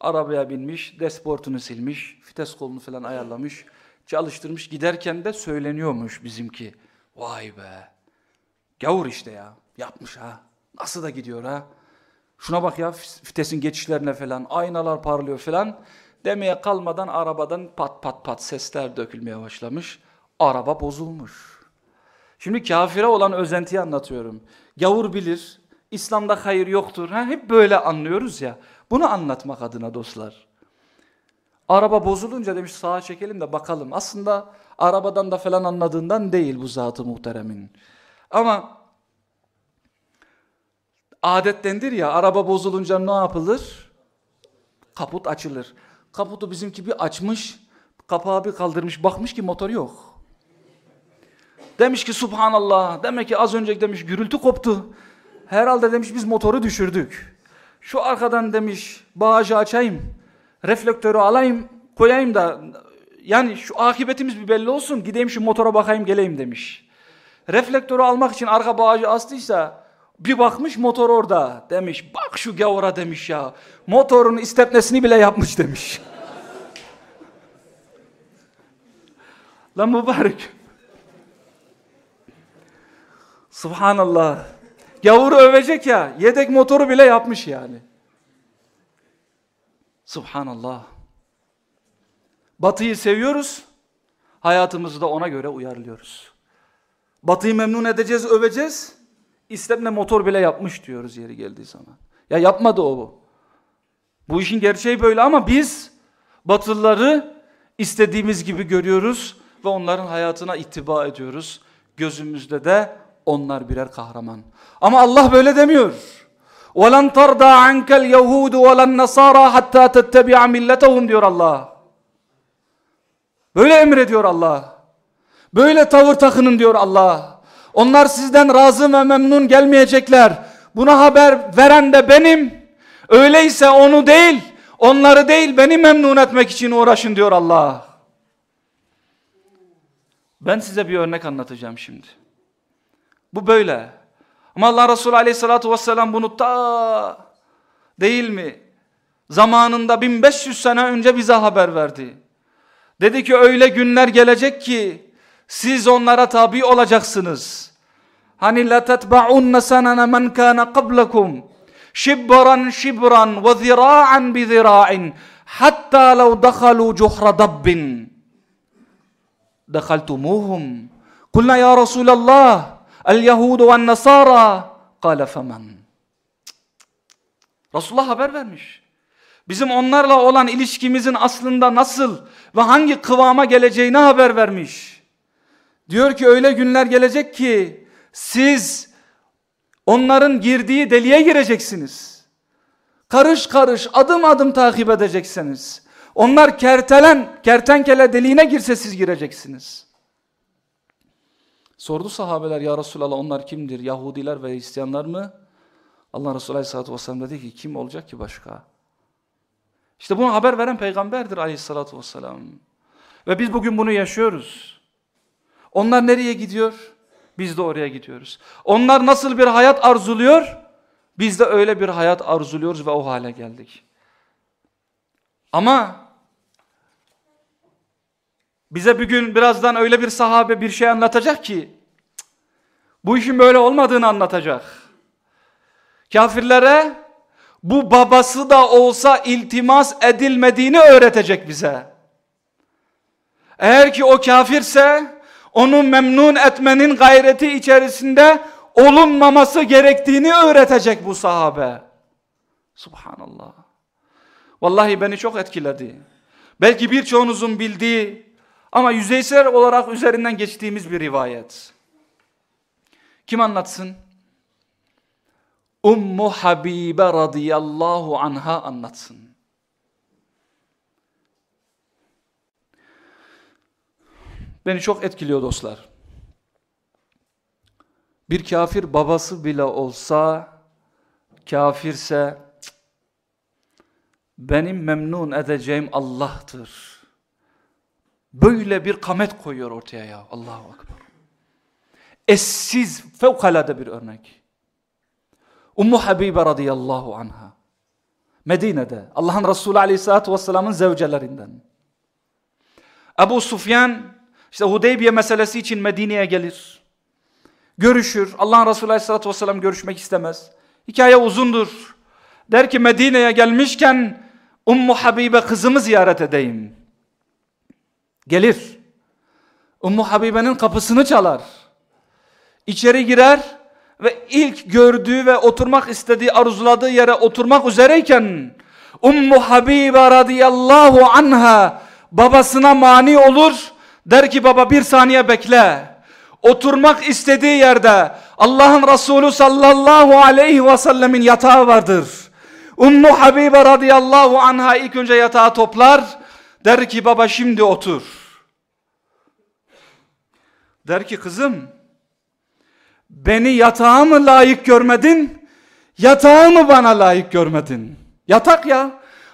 Arabaya binmiş, desportunu silmiş, vites kolunu falan ayarlamış, çalıştırmış. Giderken de söyleniyormuş bizimki. Vay be, gavur işte ya, yapmış ha. Nasıl da gidiyor ha. Şuna bak ya vitesin geçişlerine falan, aynalar parlıyor falan. Demeye kalmadan arabadan pat pat pat sesler dökülmeye başlamış. Araba bozulmuş. Şimdi kafire olan özentiyi anlatıyorum. Gavur bilir, İslam'da hayır yoktur. Ha, hep böyle anlıyoruz ya. Bunu anlatmak adına dostlar. Araba bozulunca demiş sağa çekelim de bakalım. Aslında arabadan da falan anladığından değil bu zatı muhteremin. Ama adettendir ya araba bozulunca ne yapılır? Kaput açılır. Kaputu bizimki bir açmış, kapağı bir kaldırmış, bakmış ki motor yok. Demiş ki subhanallah, demek ki az önce demiş gürültü koptu. Herhalde demiş biz motoru düşürdük. Şu arkadan demiş bağcı açayım, reflektörü alayım, koyayım da yani şu akıbetimiz bir belli olsun gideyim şu motora bakayım geleyim demiş. Reflektörü almak için arka bağcı astıysa bir bakmış motor orada demiş. Bak şu gavura demiş ya. Motorun istepnesini bile yapmış demiş. Lan mübarek. Subhanallah. Gavuru övecek ya. Yedek motoru bile yapmış yani. Subhanallah. Batıyı seviyoruz. Hayatımızı da ona göre uyarlıyoruz. Batıyı memnun edeceğiz, öveceğiz. İstemle motor bile yapmış diyoruz yeri geldiği zaman. Ya yapmadı o bu. Bu işin gerçeği böyle ama biz Batılıları istediğimiz gibi görüyoruz ve onların hayatına ittiba ediyoruz. Gözümüzde de onlar birer kahraman. Ama Allah böyle demiyor. وَلَنْ تَرْضَى عَنْكَ الْيَهُودُ وَلَا النَّصَارَى حَتَّى تَتَّبِعَ مِلَّتَهُمْ diyor Allah. Böyle emrediyor Allah. Böyle tavır takının diyor Allah. Onlar sizden razı ve memnun gelmeyecekler. Buna haber veren de benim. Öyleyse onu değil, onları değil beni memnun etmek için uğraşın diyor Allah. Ben size bir örnek anlatacağım şimdi. Bu böyle. Ama Allah Resulü aleyhissalatü vesselam bunu ta değil mi? Zamanında 1500 sene önce bize haber verdi. Dedi ki öyle günler gelecek ki siz onlara tabi olacaksınız. Hani la tetba'unna sanana men kana qablakum şibran şibran ve zira'an bi zira'in hatta law dakhalu cuhra dabbin dakhaltumuhum. Kulna ya Resulallah El-Yahudu ve Nasara kâle femen. Resulullah haber vermiş. Bizim onlarla olan ilişkimizin aslında nasıl ve hangi kıvama geleceğini haber vermiş. Diyor ki öyle günler gelecek ki siz onların girdiği deliğe gireceksiniz. Karış karış adım adım takip edeceksiniz. Onlar kertelen, kertenkele deliğine girse siz gireceksiniz. Sordu sahabeler ya Resulallah onlar kimdir? Yahudiler ve Hristiyanlar mı? Allah Resulü Aleyhisselatü Vesselam dedi ki kim olacak ki başka? İşte bunu haber veren peygamberdir Aleyhisselatü Vesselam. Ve biz bugün bunu yaşıyoruz. Onlar nereye gidiyor? Biz de oraya gidiyoruz. Onlar nasıl bir hayat arzuluyor? Biz de öyle bir hayat arzuluyoruz ve o hale geldik. Ama bize bugün birazdan öyle bir sahabe bir şey anlatacak ki bu işin böyle olmadığını anlatacak. Kafirlere bu babası da olsa iltimas edilmediğini öğretecek bize. Eğer ki o kafirse onu memnun etmenin gayreti içerisinde olunmaması gerektiğini öğretecek bu sahabe. Subhanallah. Vallahi beni çok etkiledi. Belki birçoğunuzun bildiği ama yüzeysel olarak üzerinden geçtiğimiz bir rivayet. Kim anlatsın? Ummu Habibe radıyallahu anha anlatsın. Beni çok etkiliyor dostlar. Bir kafir babası bile olsa, kafirse benim memnun edeceğim Allah'tır. Böyle bir kamet koyuyor ortaya ya. Allahu Akbar. Eşsiz, fevkalade bir örnek. Ummu Habibe radıyallahu anha. Medine'de Allah'ın Resulü aleyhissalatü vesselamın zevcelerinden. Ebu Sufyan işte Hudeybiye meselesi için Medine'ye gelir. Görüşür. Allah'ın Resulü aleyhissalatü vesselam görüşmek istemez. Hikaye uzundur. Der ki Medine'ye gelmişken Ummu Habibe kızımı ziyaret edeyim. Gelir. Ummu Habibe'nin kapısını çalar. İçeri girer ve ilk gördüğü ve oturmak istediği arzuladığı yere oturmak üzereyken Ummu Habibe radıyallahu anha babasına mani olur. Der ki baba bir saniye bekle. Oturmak istediği yerde Allah'ın Resulü sallallahu aleyhi ve sellemin yatağı vardır. Ummu Habibe radıyallahu anha ilk önce yatağı toplar. Der ki baba şimdi otur. Der ki kızım beni yatağa mı layık görmedin? Yatağı mı bana layık görmedin? Yatak ya.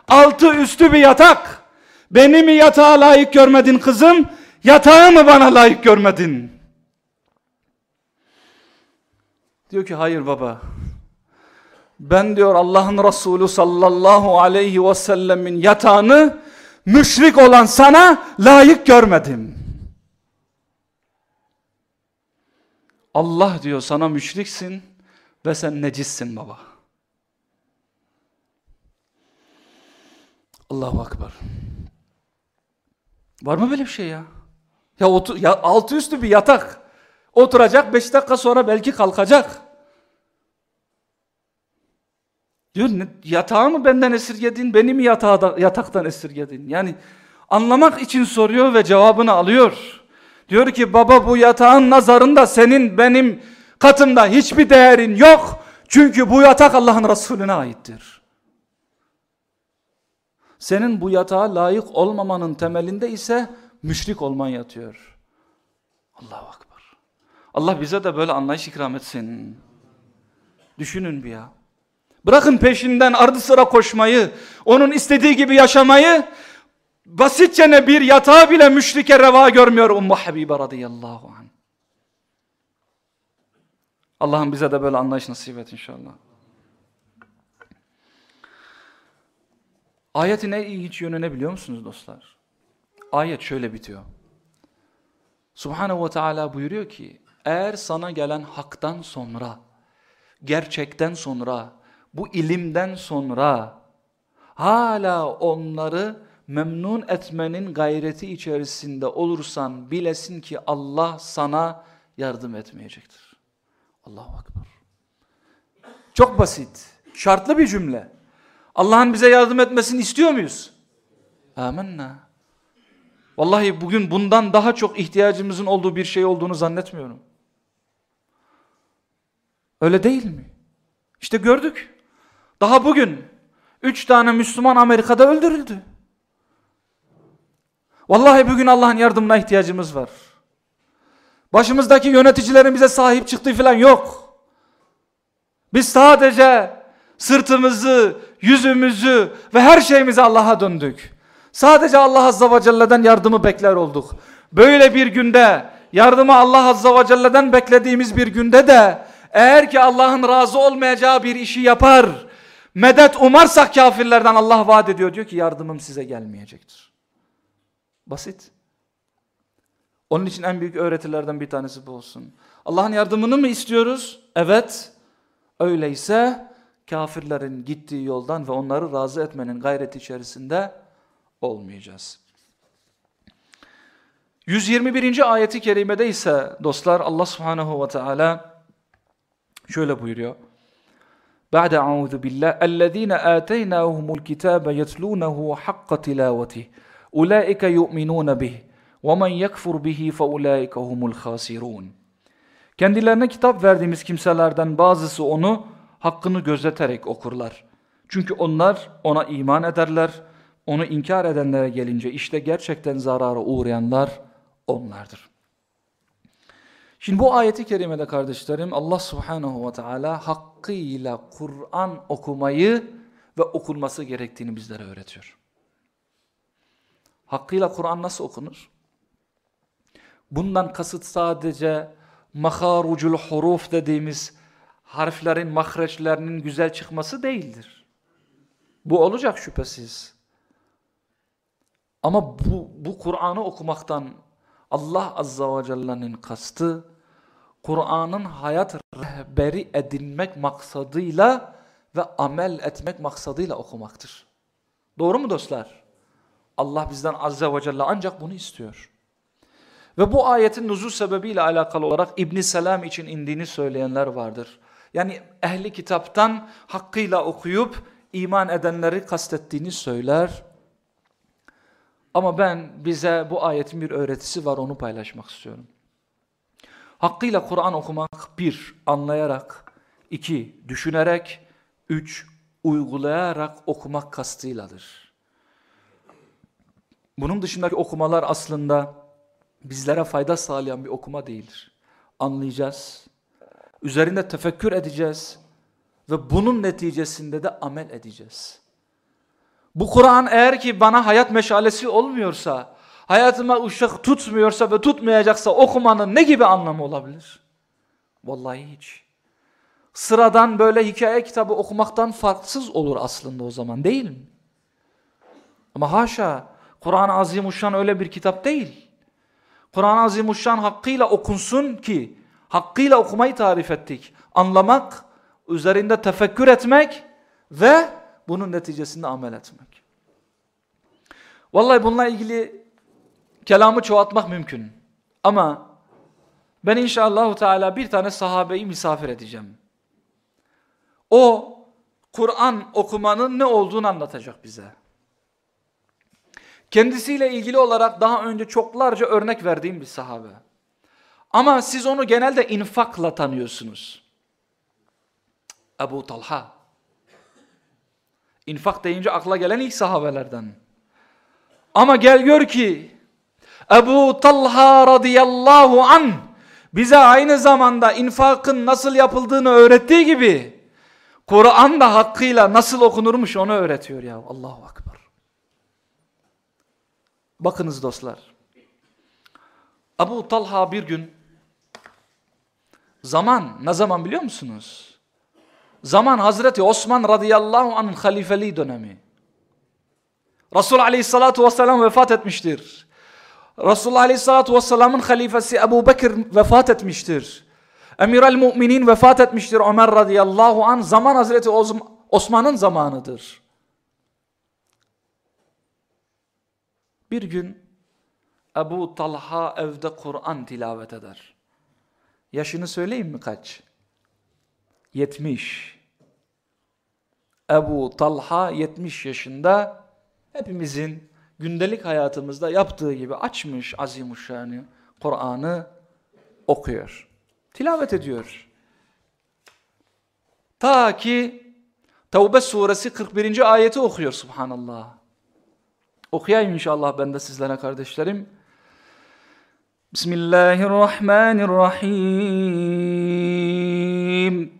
Altı üstü bir yatak. Beni mi yatağa layık görmedin kızım? Yatağı mı bana layık görmedin? Diyor ki hayır baba. Ben diyor Allah'ın Resulü sallallahu aleyhi ve sellemin yatağını müşrik olan sana layık görmedim. Allah diyor sana müşriksin ve sen necissin baba. Allahu Akbar. Var mı böyle bir şey ya? Ya, otur, ya altı üstü bir yatak. Oturacak beş dakika sonra belki kalkacak. Diyor yatağı mı benden esirgedin, beni mi yatağı yataktan esirgedin? Yani anlamak için soruyor ve cevabını alıyor. Diyor ki baba bu yatağın nazarında senin benim katımda hiçbir değerin yok. Çünkü bu yatak Allah'ın Resulüne aittir. Senin bu yatağa layık olmamanın temelinde ise müşrik olman yatıyor. Allahu Akbar. Allah bize de böyle anlayış ikram etsin. Düşünün bir ya. Bırakın peşinden ardı sıra koşmayı, onun istediği gibi yaşamayı, basitçe bir yatağı bile müşrike reva görmüyor Ummu Habibe radıyallahu anh. Allah'ım bize de böyle anlayış nasip et inşallah. Ayetin en ilginç yönü ne biliyor musunuz dostlar? Ayet şöyle bitiyor. Subhanahu ve Teala buyuruyor ki eğer sana gelen haktan sonra, gerçekten sonra, bu ilimden sonra hala onları memnun etmenin gayreti içerisinde olursan bilesin ki Allah sana yardım etmeyecektir. Allahu Akbar. Çok basit, şartlı bir cümle. Allah'ın bize yardım etmesini istiyor muyuz? Amenna. Vallahi bugün bundan daha çok ihtiyacımızın olduğu bir şey olduğunu zannetmiyorum. Öyle değil mi? İşte gördük. Daha bugün üç tane Müslüman Amerika'da öldürüldü. Vallahi bugün Allah'ın yardımına ihtiyacımız var. Başımızdaki yöneticilerin bize sahip çıktığı falan yok. Biz sadece sırtımızı, yüzümüzü ve her şeyimizi Allah'a döndük. Sadece Allah Azza ve Celle'den yardımı bekler olduk. Böyle bir günde yardımı Allah Azza ve Celle'den beklediğimiz bir günde de eğer ki Allah'ın razı olmayacağı bir işi yapar, medet umarsak kafirlerden Allah vaat ediyor. Diyor ki yardımım size gelmeyecektir. Basit. Onun için en büyük öğretilerden bir tanesi bu olsun. Allah'ın yardımını mı istiyoruz? Evet. Öyleyse kafirlerin gittiği yoldan ve onları razı etmenin gayreti içerisinde olmayacağız. 121. ayeti kerimede ise dostlar Allah subhanahu ve teala şöyle buyuruyor. بعد أعوذ بالله الذين آتيناهم الكتاب يتلونه حق تلاوته أولئك يؤمنون به ومن يكفر به فأولئك هم الخاسرون Kendilerine kitap verdiğimiz kimselerden bazısı onu hakkını gözeterek okurlar. Çünkü onlar ona iman ederler. Onu inkar edenlere gelince işte gerçekten zarara uğrayanlar onlardır. Şimdi bu ayeti kerimede kardeşlerim Allah subhanahu ve teala hakkıyla Kur'an okumayı ve okunması gerektiğini bizlere öğretiyor. Hakkıyla Kur'an nasıl okunur? Bundan kasıt sadece maharucul huruf dediğimiz harflerin mahreçlerinin güzel çıkması değildir. Bu olacak şüphesiz. Ama bu, bu Kur'an'ı okumaktan Allah Azza ve Celle'nin kastı Kur'an'ın hayat rehberi edinmek maksadıyla ve amel etmek maksadıyla okumaktır. Doğru mu dostlar? Allah bizden Azze ve Celle ancak bunu istiyor. Ve bu ayetin nuzul sebebiyle alakalı olarak İbn Selam için indiğini söyleyenler vardır. Yani ehli kitaptan hakkıyla okuyup iman edenleri kastettiğini söyler. Ama ben bize bu ayetin bir öğretisi var onu paylaşmak istiyorum. Hakkıyla Kur'an okumak bir, anlayarak, iki, düşünerek, üç, uygulayarak okumak kastıyladır. Bunun dışındaki okumalar aslında bizlere fayda sağlayan bir okuma değildir. Anlayacağız, üzerinde tefekkür edeceğiz ve bunun neticesinde de amel edeceğiz. Bu Kur'an eğer ki bana hayat meşalesi olmuyorsa, hayatıma ışık tutmuyorsa ve tutmayacaksa okumanın ne gibi anlamı olabilir? Vallahi hiç. Sıradan böyle hikaye kitabı okumaktan farksız olur aslında o zaman değil mi? Ama haşa Kur'an-ı Azimuşşan öyle bir kitap değil. Kur'an-ı Azimuşşan hakkıyla okunsun ki hakkıyla okumayı tarif ettik. Anlamak, üzerinde tefekkür etmek ve bunun neticesinde amel etmek. Vallahi bununla ilgili kelamı çoğaltmak mümkün. Ama ben inşallah Teala bir tane sahabeyi misafir edeceğim. O Kur'an okumanın ne olduğunu anlatacak bize. Kendisiyle ilgili olarak daha önce çoklarca örnek verdiğim bir sahabe. Ama siz onu genelde infakla tanıyorsunuz. Ebu Talha. İnfak deyince akla gelen ilk sahabelerden. Ama gel gör ki Ebu Talha radıyallahu an bize aynı zamanda infakın nasıl yapıldığını öğrettiği gibi Kur'an da hakkıyla nasıl okunurmuş onu öğretiyor ya Allahu Akbar. Bakınız dostlar. Ebu Talha bir gün zaman ne zaman biliyor musunuz? Zaman Hazreti Osman radıyallahu anh'ın halifeliği dönemi. Resul aleyhissalatu vesselam vefat etmiştir. Resulullah aleyhissalatu vesselamın halifesi Ebu Bekir vefat etmiştir. Emir el Müminin vefat etmiştir Ömer radıyallahu an. Zaman Hazreti Osman'ın zamanıdır. Bir gün Ebu Talha evde Kur'an tilavet eder. Yaşını söyleyeyim mi kaç? 70. Ebu Talha 70 yaşında hepimizin gündelik hayatımızda yaptığı gibi açmış azimuşşanı Kur'an'ı okuyor. Tilavet ediyor. Ta ki Tevbe suresi 41. ayeti okuyor subhanallah. Okuyayım inşallah ben de sizlere kardeşlerim. Bismillahirrahmanirrahim.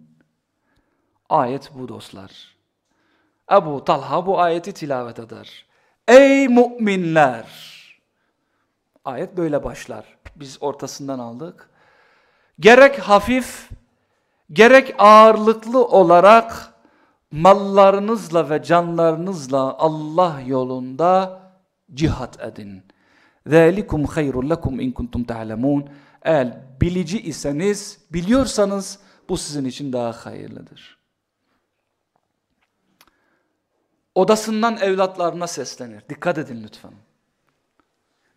Ayet bu dostlar. Ebu Talha bu ayeti tilavet eder. Ey müminler! Ayet böyle başlar. Biz ortasından aldık. Gerek hafif, gerek ağırlıklı olarak mallarınızla ve canlarınızla Allah yolunda cihat edin. ذَٰلِكُمْ خَيْرٌ لَكُمْ اِنْ كُنْتُمْ تَعْلَمُونَ Eğer bilici iseniz, biliyorsanız bu sizin için daha hayırlıdır. Odasından evlatlarına seslenir. Dikkat edin lütfen.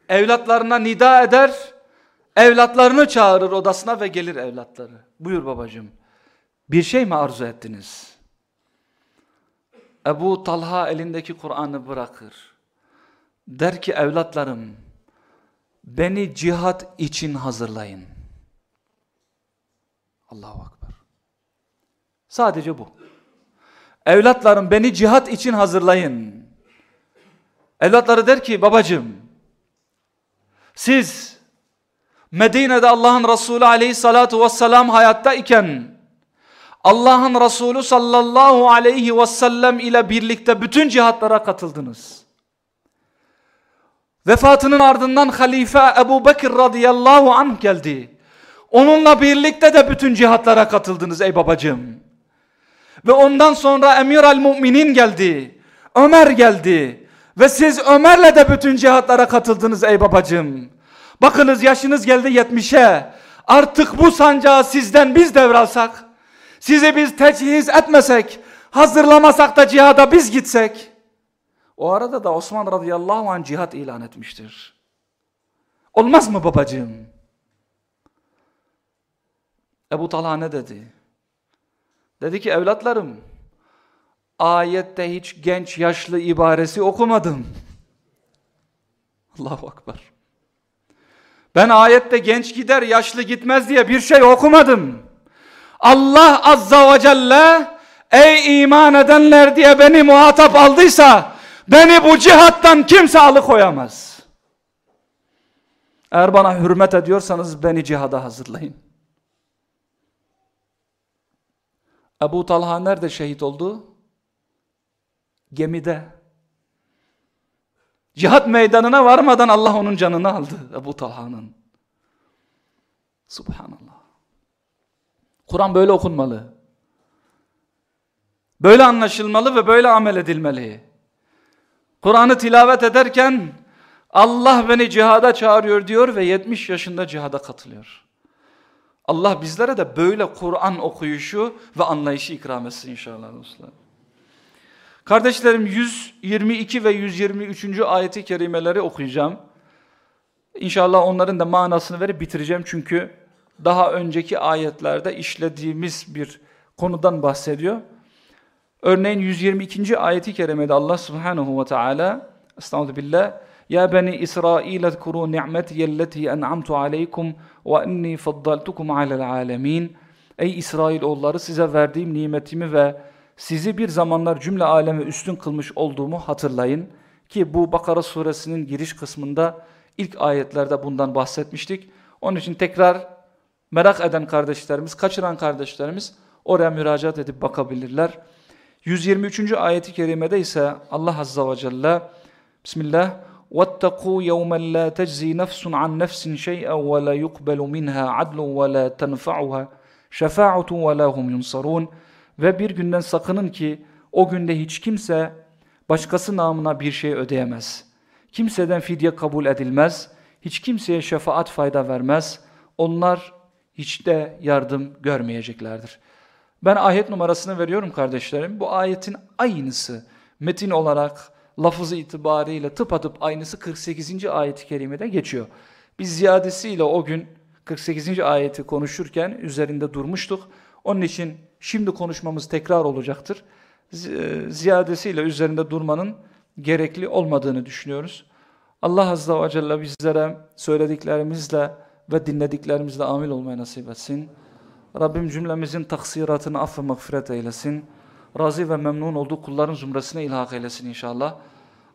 Evlatlarına nida eder, evlatlarını çağırır odasına ve gelir evlatları. Buyur babacığım. Bir şey mi arzu ettiniz? Ebu Talha elindeki Kur'an'ı bırakır. Der ki evlatlarım beni cihat için hazırlayın. Allahu Akbar. Sadece bu. Evlatlarım beni cihat için hazırlayın. Evlatları der ki babacığım siz Medine'de Allah'ın Resulü aleyhissalatu vesselam hayatta iken Allah'ın Resulü sallallahu aleyhi ve sellem ile birlikte bütün cihatlara katıldınız. Vefatının ardından halife Ebu Bekir radıyallahu anh geldi. Onunla birlikte de bütün cihatlara katıldınız ey babacığım. Ve ondan sonra emir al müminin geldi. Ömer geldi. Ve siz Ömer'le de bütün cihatlara katıldınız ey babacığım. Bakınız yaşınız geldi yetmişe. Artık bu sancağı sizden biz devralsak. Sizi biz teçhiz etmesek. Hazırlamasak da cihada biz gitsek. O arada da Osman radıyallahu anh cihat ilan etmiştir. Olmaz mı babacığım? Ebu Talha ne dedi? Dedi ki evlatlarım ayette hiç genç yaşlı ibaresi okumadım. Allahu Akbar. Ben ayette genç gider yaşlı gitmez diye bir şey okumadım. Allah Azza ve Celle ey iman edenler diye beni muhatap aldıysa beni bu cihattan kimse alıkoyamaz. Eğer bana hürmet ediyorsanız beni cihada hazırlayın. Ebu Talha nerede şehit oldu? Gemide. Cihat meydanına varmadan Allah onun canını aldı Ebu Talha'nın. Subhanallah. Kur'an böyle okunmalı. Böyle anlaşılmalı ve böyle amel edilmeli. Kur'an'ı tilavet ederken Allah beni cihada çağırıyor diyor ve 70 yaşında cihada katılıyor. Allah bizlere de böyle Kur'an okuyuşu ve anlayışı ikram etsin inşallah dostlar. Kardeşlerim 122 ve 123. ayeti kerimeleri okuyacağım. İnşallah onların da manasını verip bitireceğim çünkü daha önceki ayetlerde işlediğimiz bir konudan bahsediyor. Örneğin 122. ayeti kerimede Allah subhanahu ve teala Estağfirullah Ya beni İsrail ezkuru ni'metiyelleti en'amtu aleykum ve inni faddaltukum alel alemin Ey İsrail oğulları size verdiğim nimetimi ve sizi bir zamanlar cümle aleme üstün kılmış olduğumu hatırlayın. Ki bu Bakara suresinin giriş kısmında ilk ayetlerde bundan bahsetmiştik. Onun için tekrar merak eden kardeşlerimiz, kaçıran kardeşlerimiz oraya müracaat edip bakabilirler. 123. ayeti kerimede ise Allah Azza ve Celle Bismillah وَاتَّقُوا يَوْمًا لَا تَجْزِي نَفْسٌ عَنْ نَفْسٍ شَيْئًا وَلَا يُقْبَلُ مِنْهَا عَدْلٌ وَلَا تَنْفَعُهَا شَفَاعَةٌ وَلَا هُمْ يُنْصَرُونَ Ve bir günden sakının ki o günde hiç kimse başkası namına bir şey ödeyemez. Kimseden fidye kabul edilmez. Hiç kimseye şefaat fayda vermez. Onlar hiç de yardım görmeyeceklerdir. Ben ayet numarasını veriyorum kardeşlerim. Bu ayetin aynısı metin olarak lafızı itibariyle tıpatıp aynısı 48. ayet-i kerimede geçiyor. Biz ziyadesiyle o gün 48. ayeti konuşurken üzerinde durmuştuk. Onun için şimdi konuşmamız tekrar olacaktır. Ziyadesiyle üzerinde durmanın gerekli olmadığını düşünüyoruz. Allah Azze ve Celle bizlere söylediklerimizle ve dinlediklerimizle amil olmayı nasip etsin. Rabbim cümlemizin taksiratını aff ve mağfiret eylesin. Razı ve memnun olduğu kulların zümresine ilhak eylesin inşallah.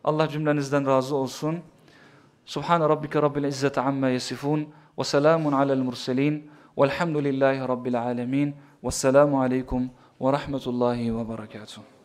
Allah cümlenizden razı olsun. Subhan rabbike rabbil izzeti amma yasifun ve selamun alel murselin velhamdülillahi rabbil alemin. Vesselamu aleykum ve rahmetullahi ve berekatuhu.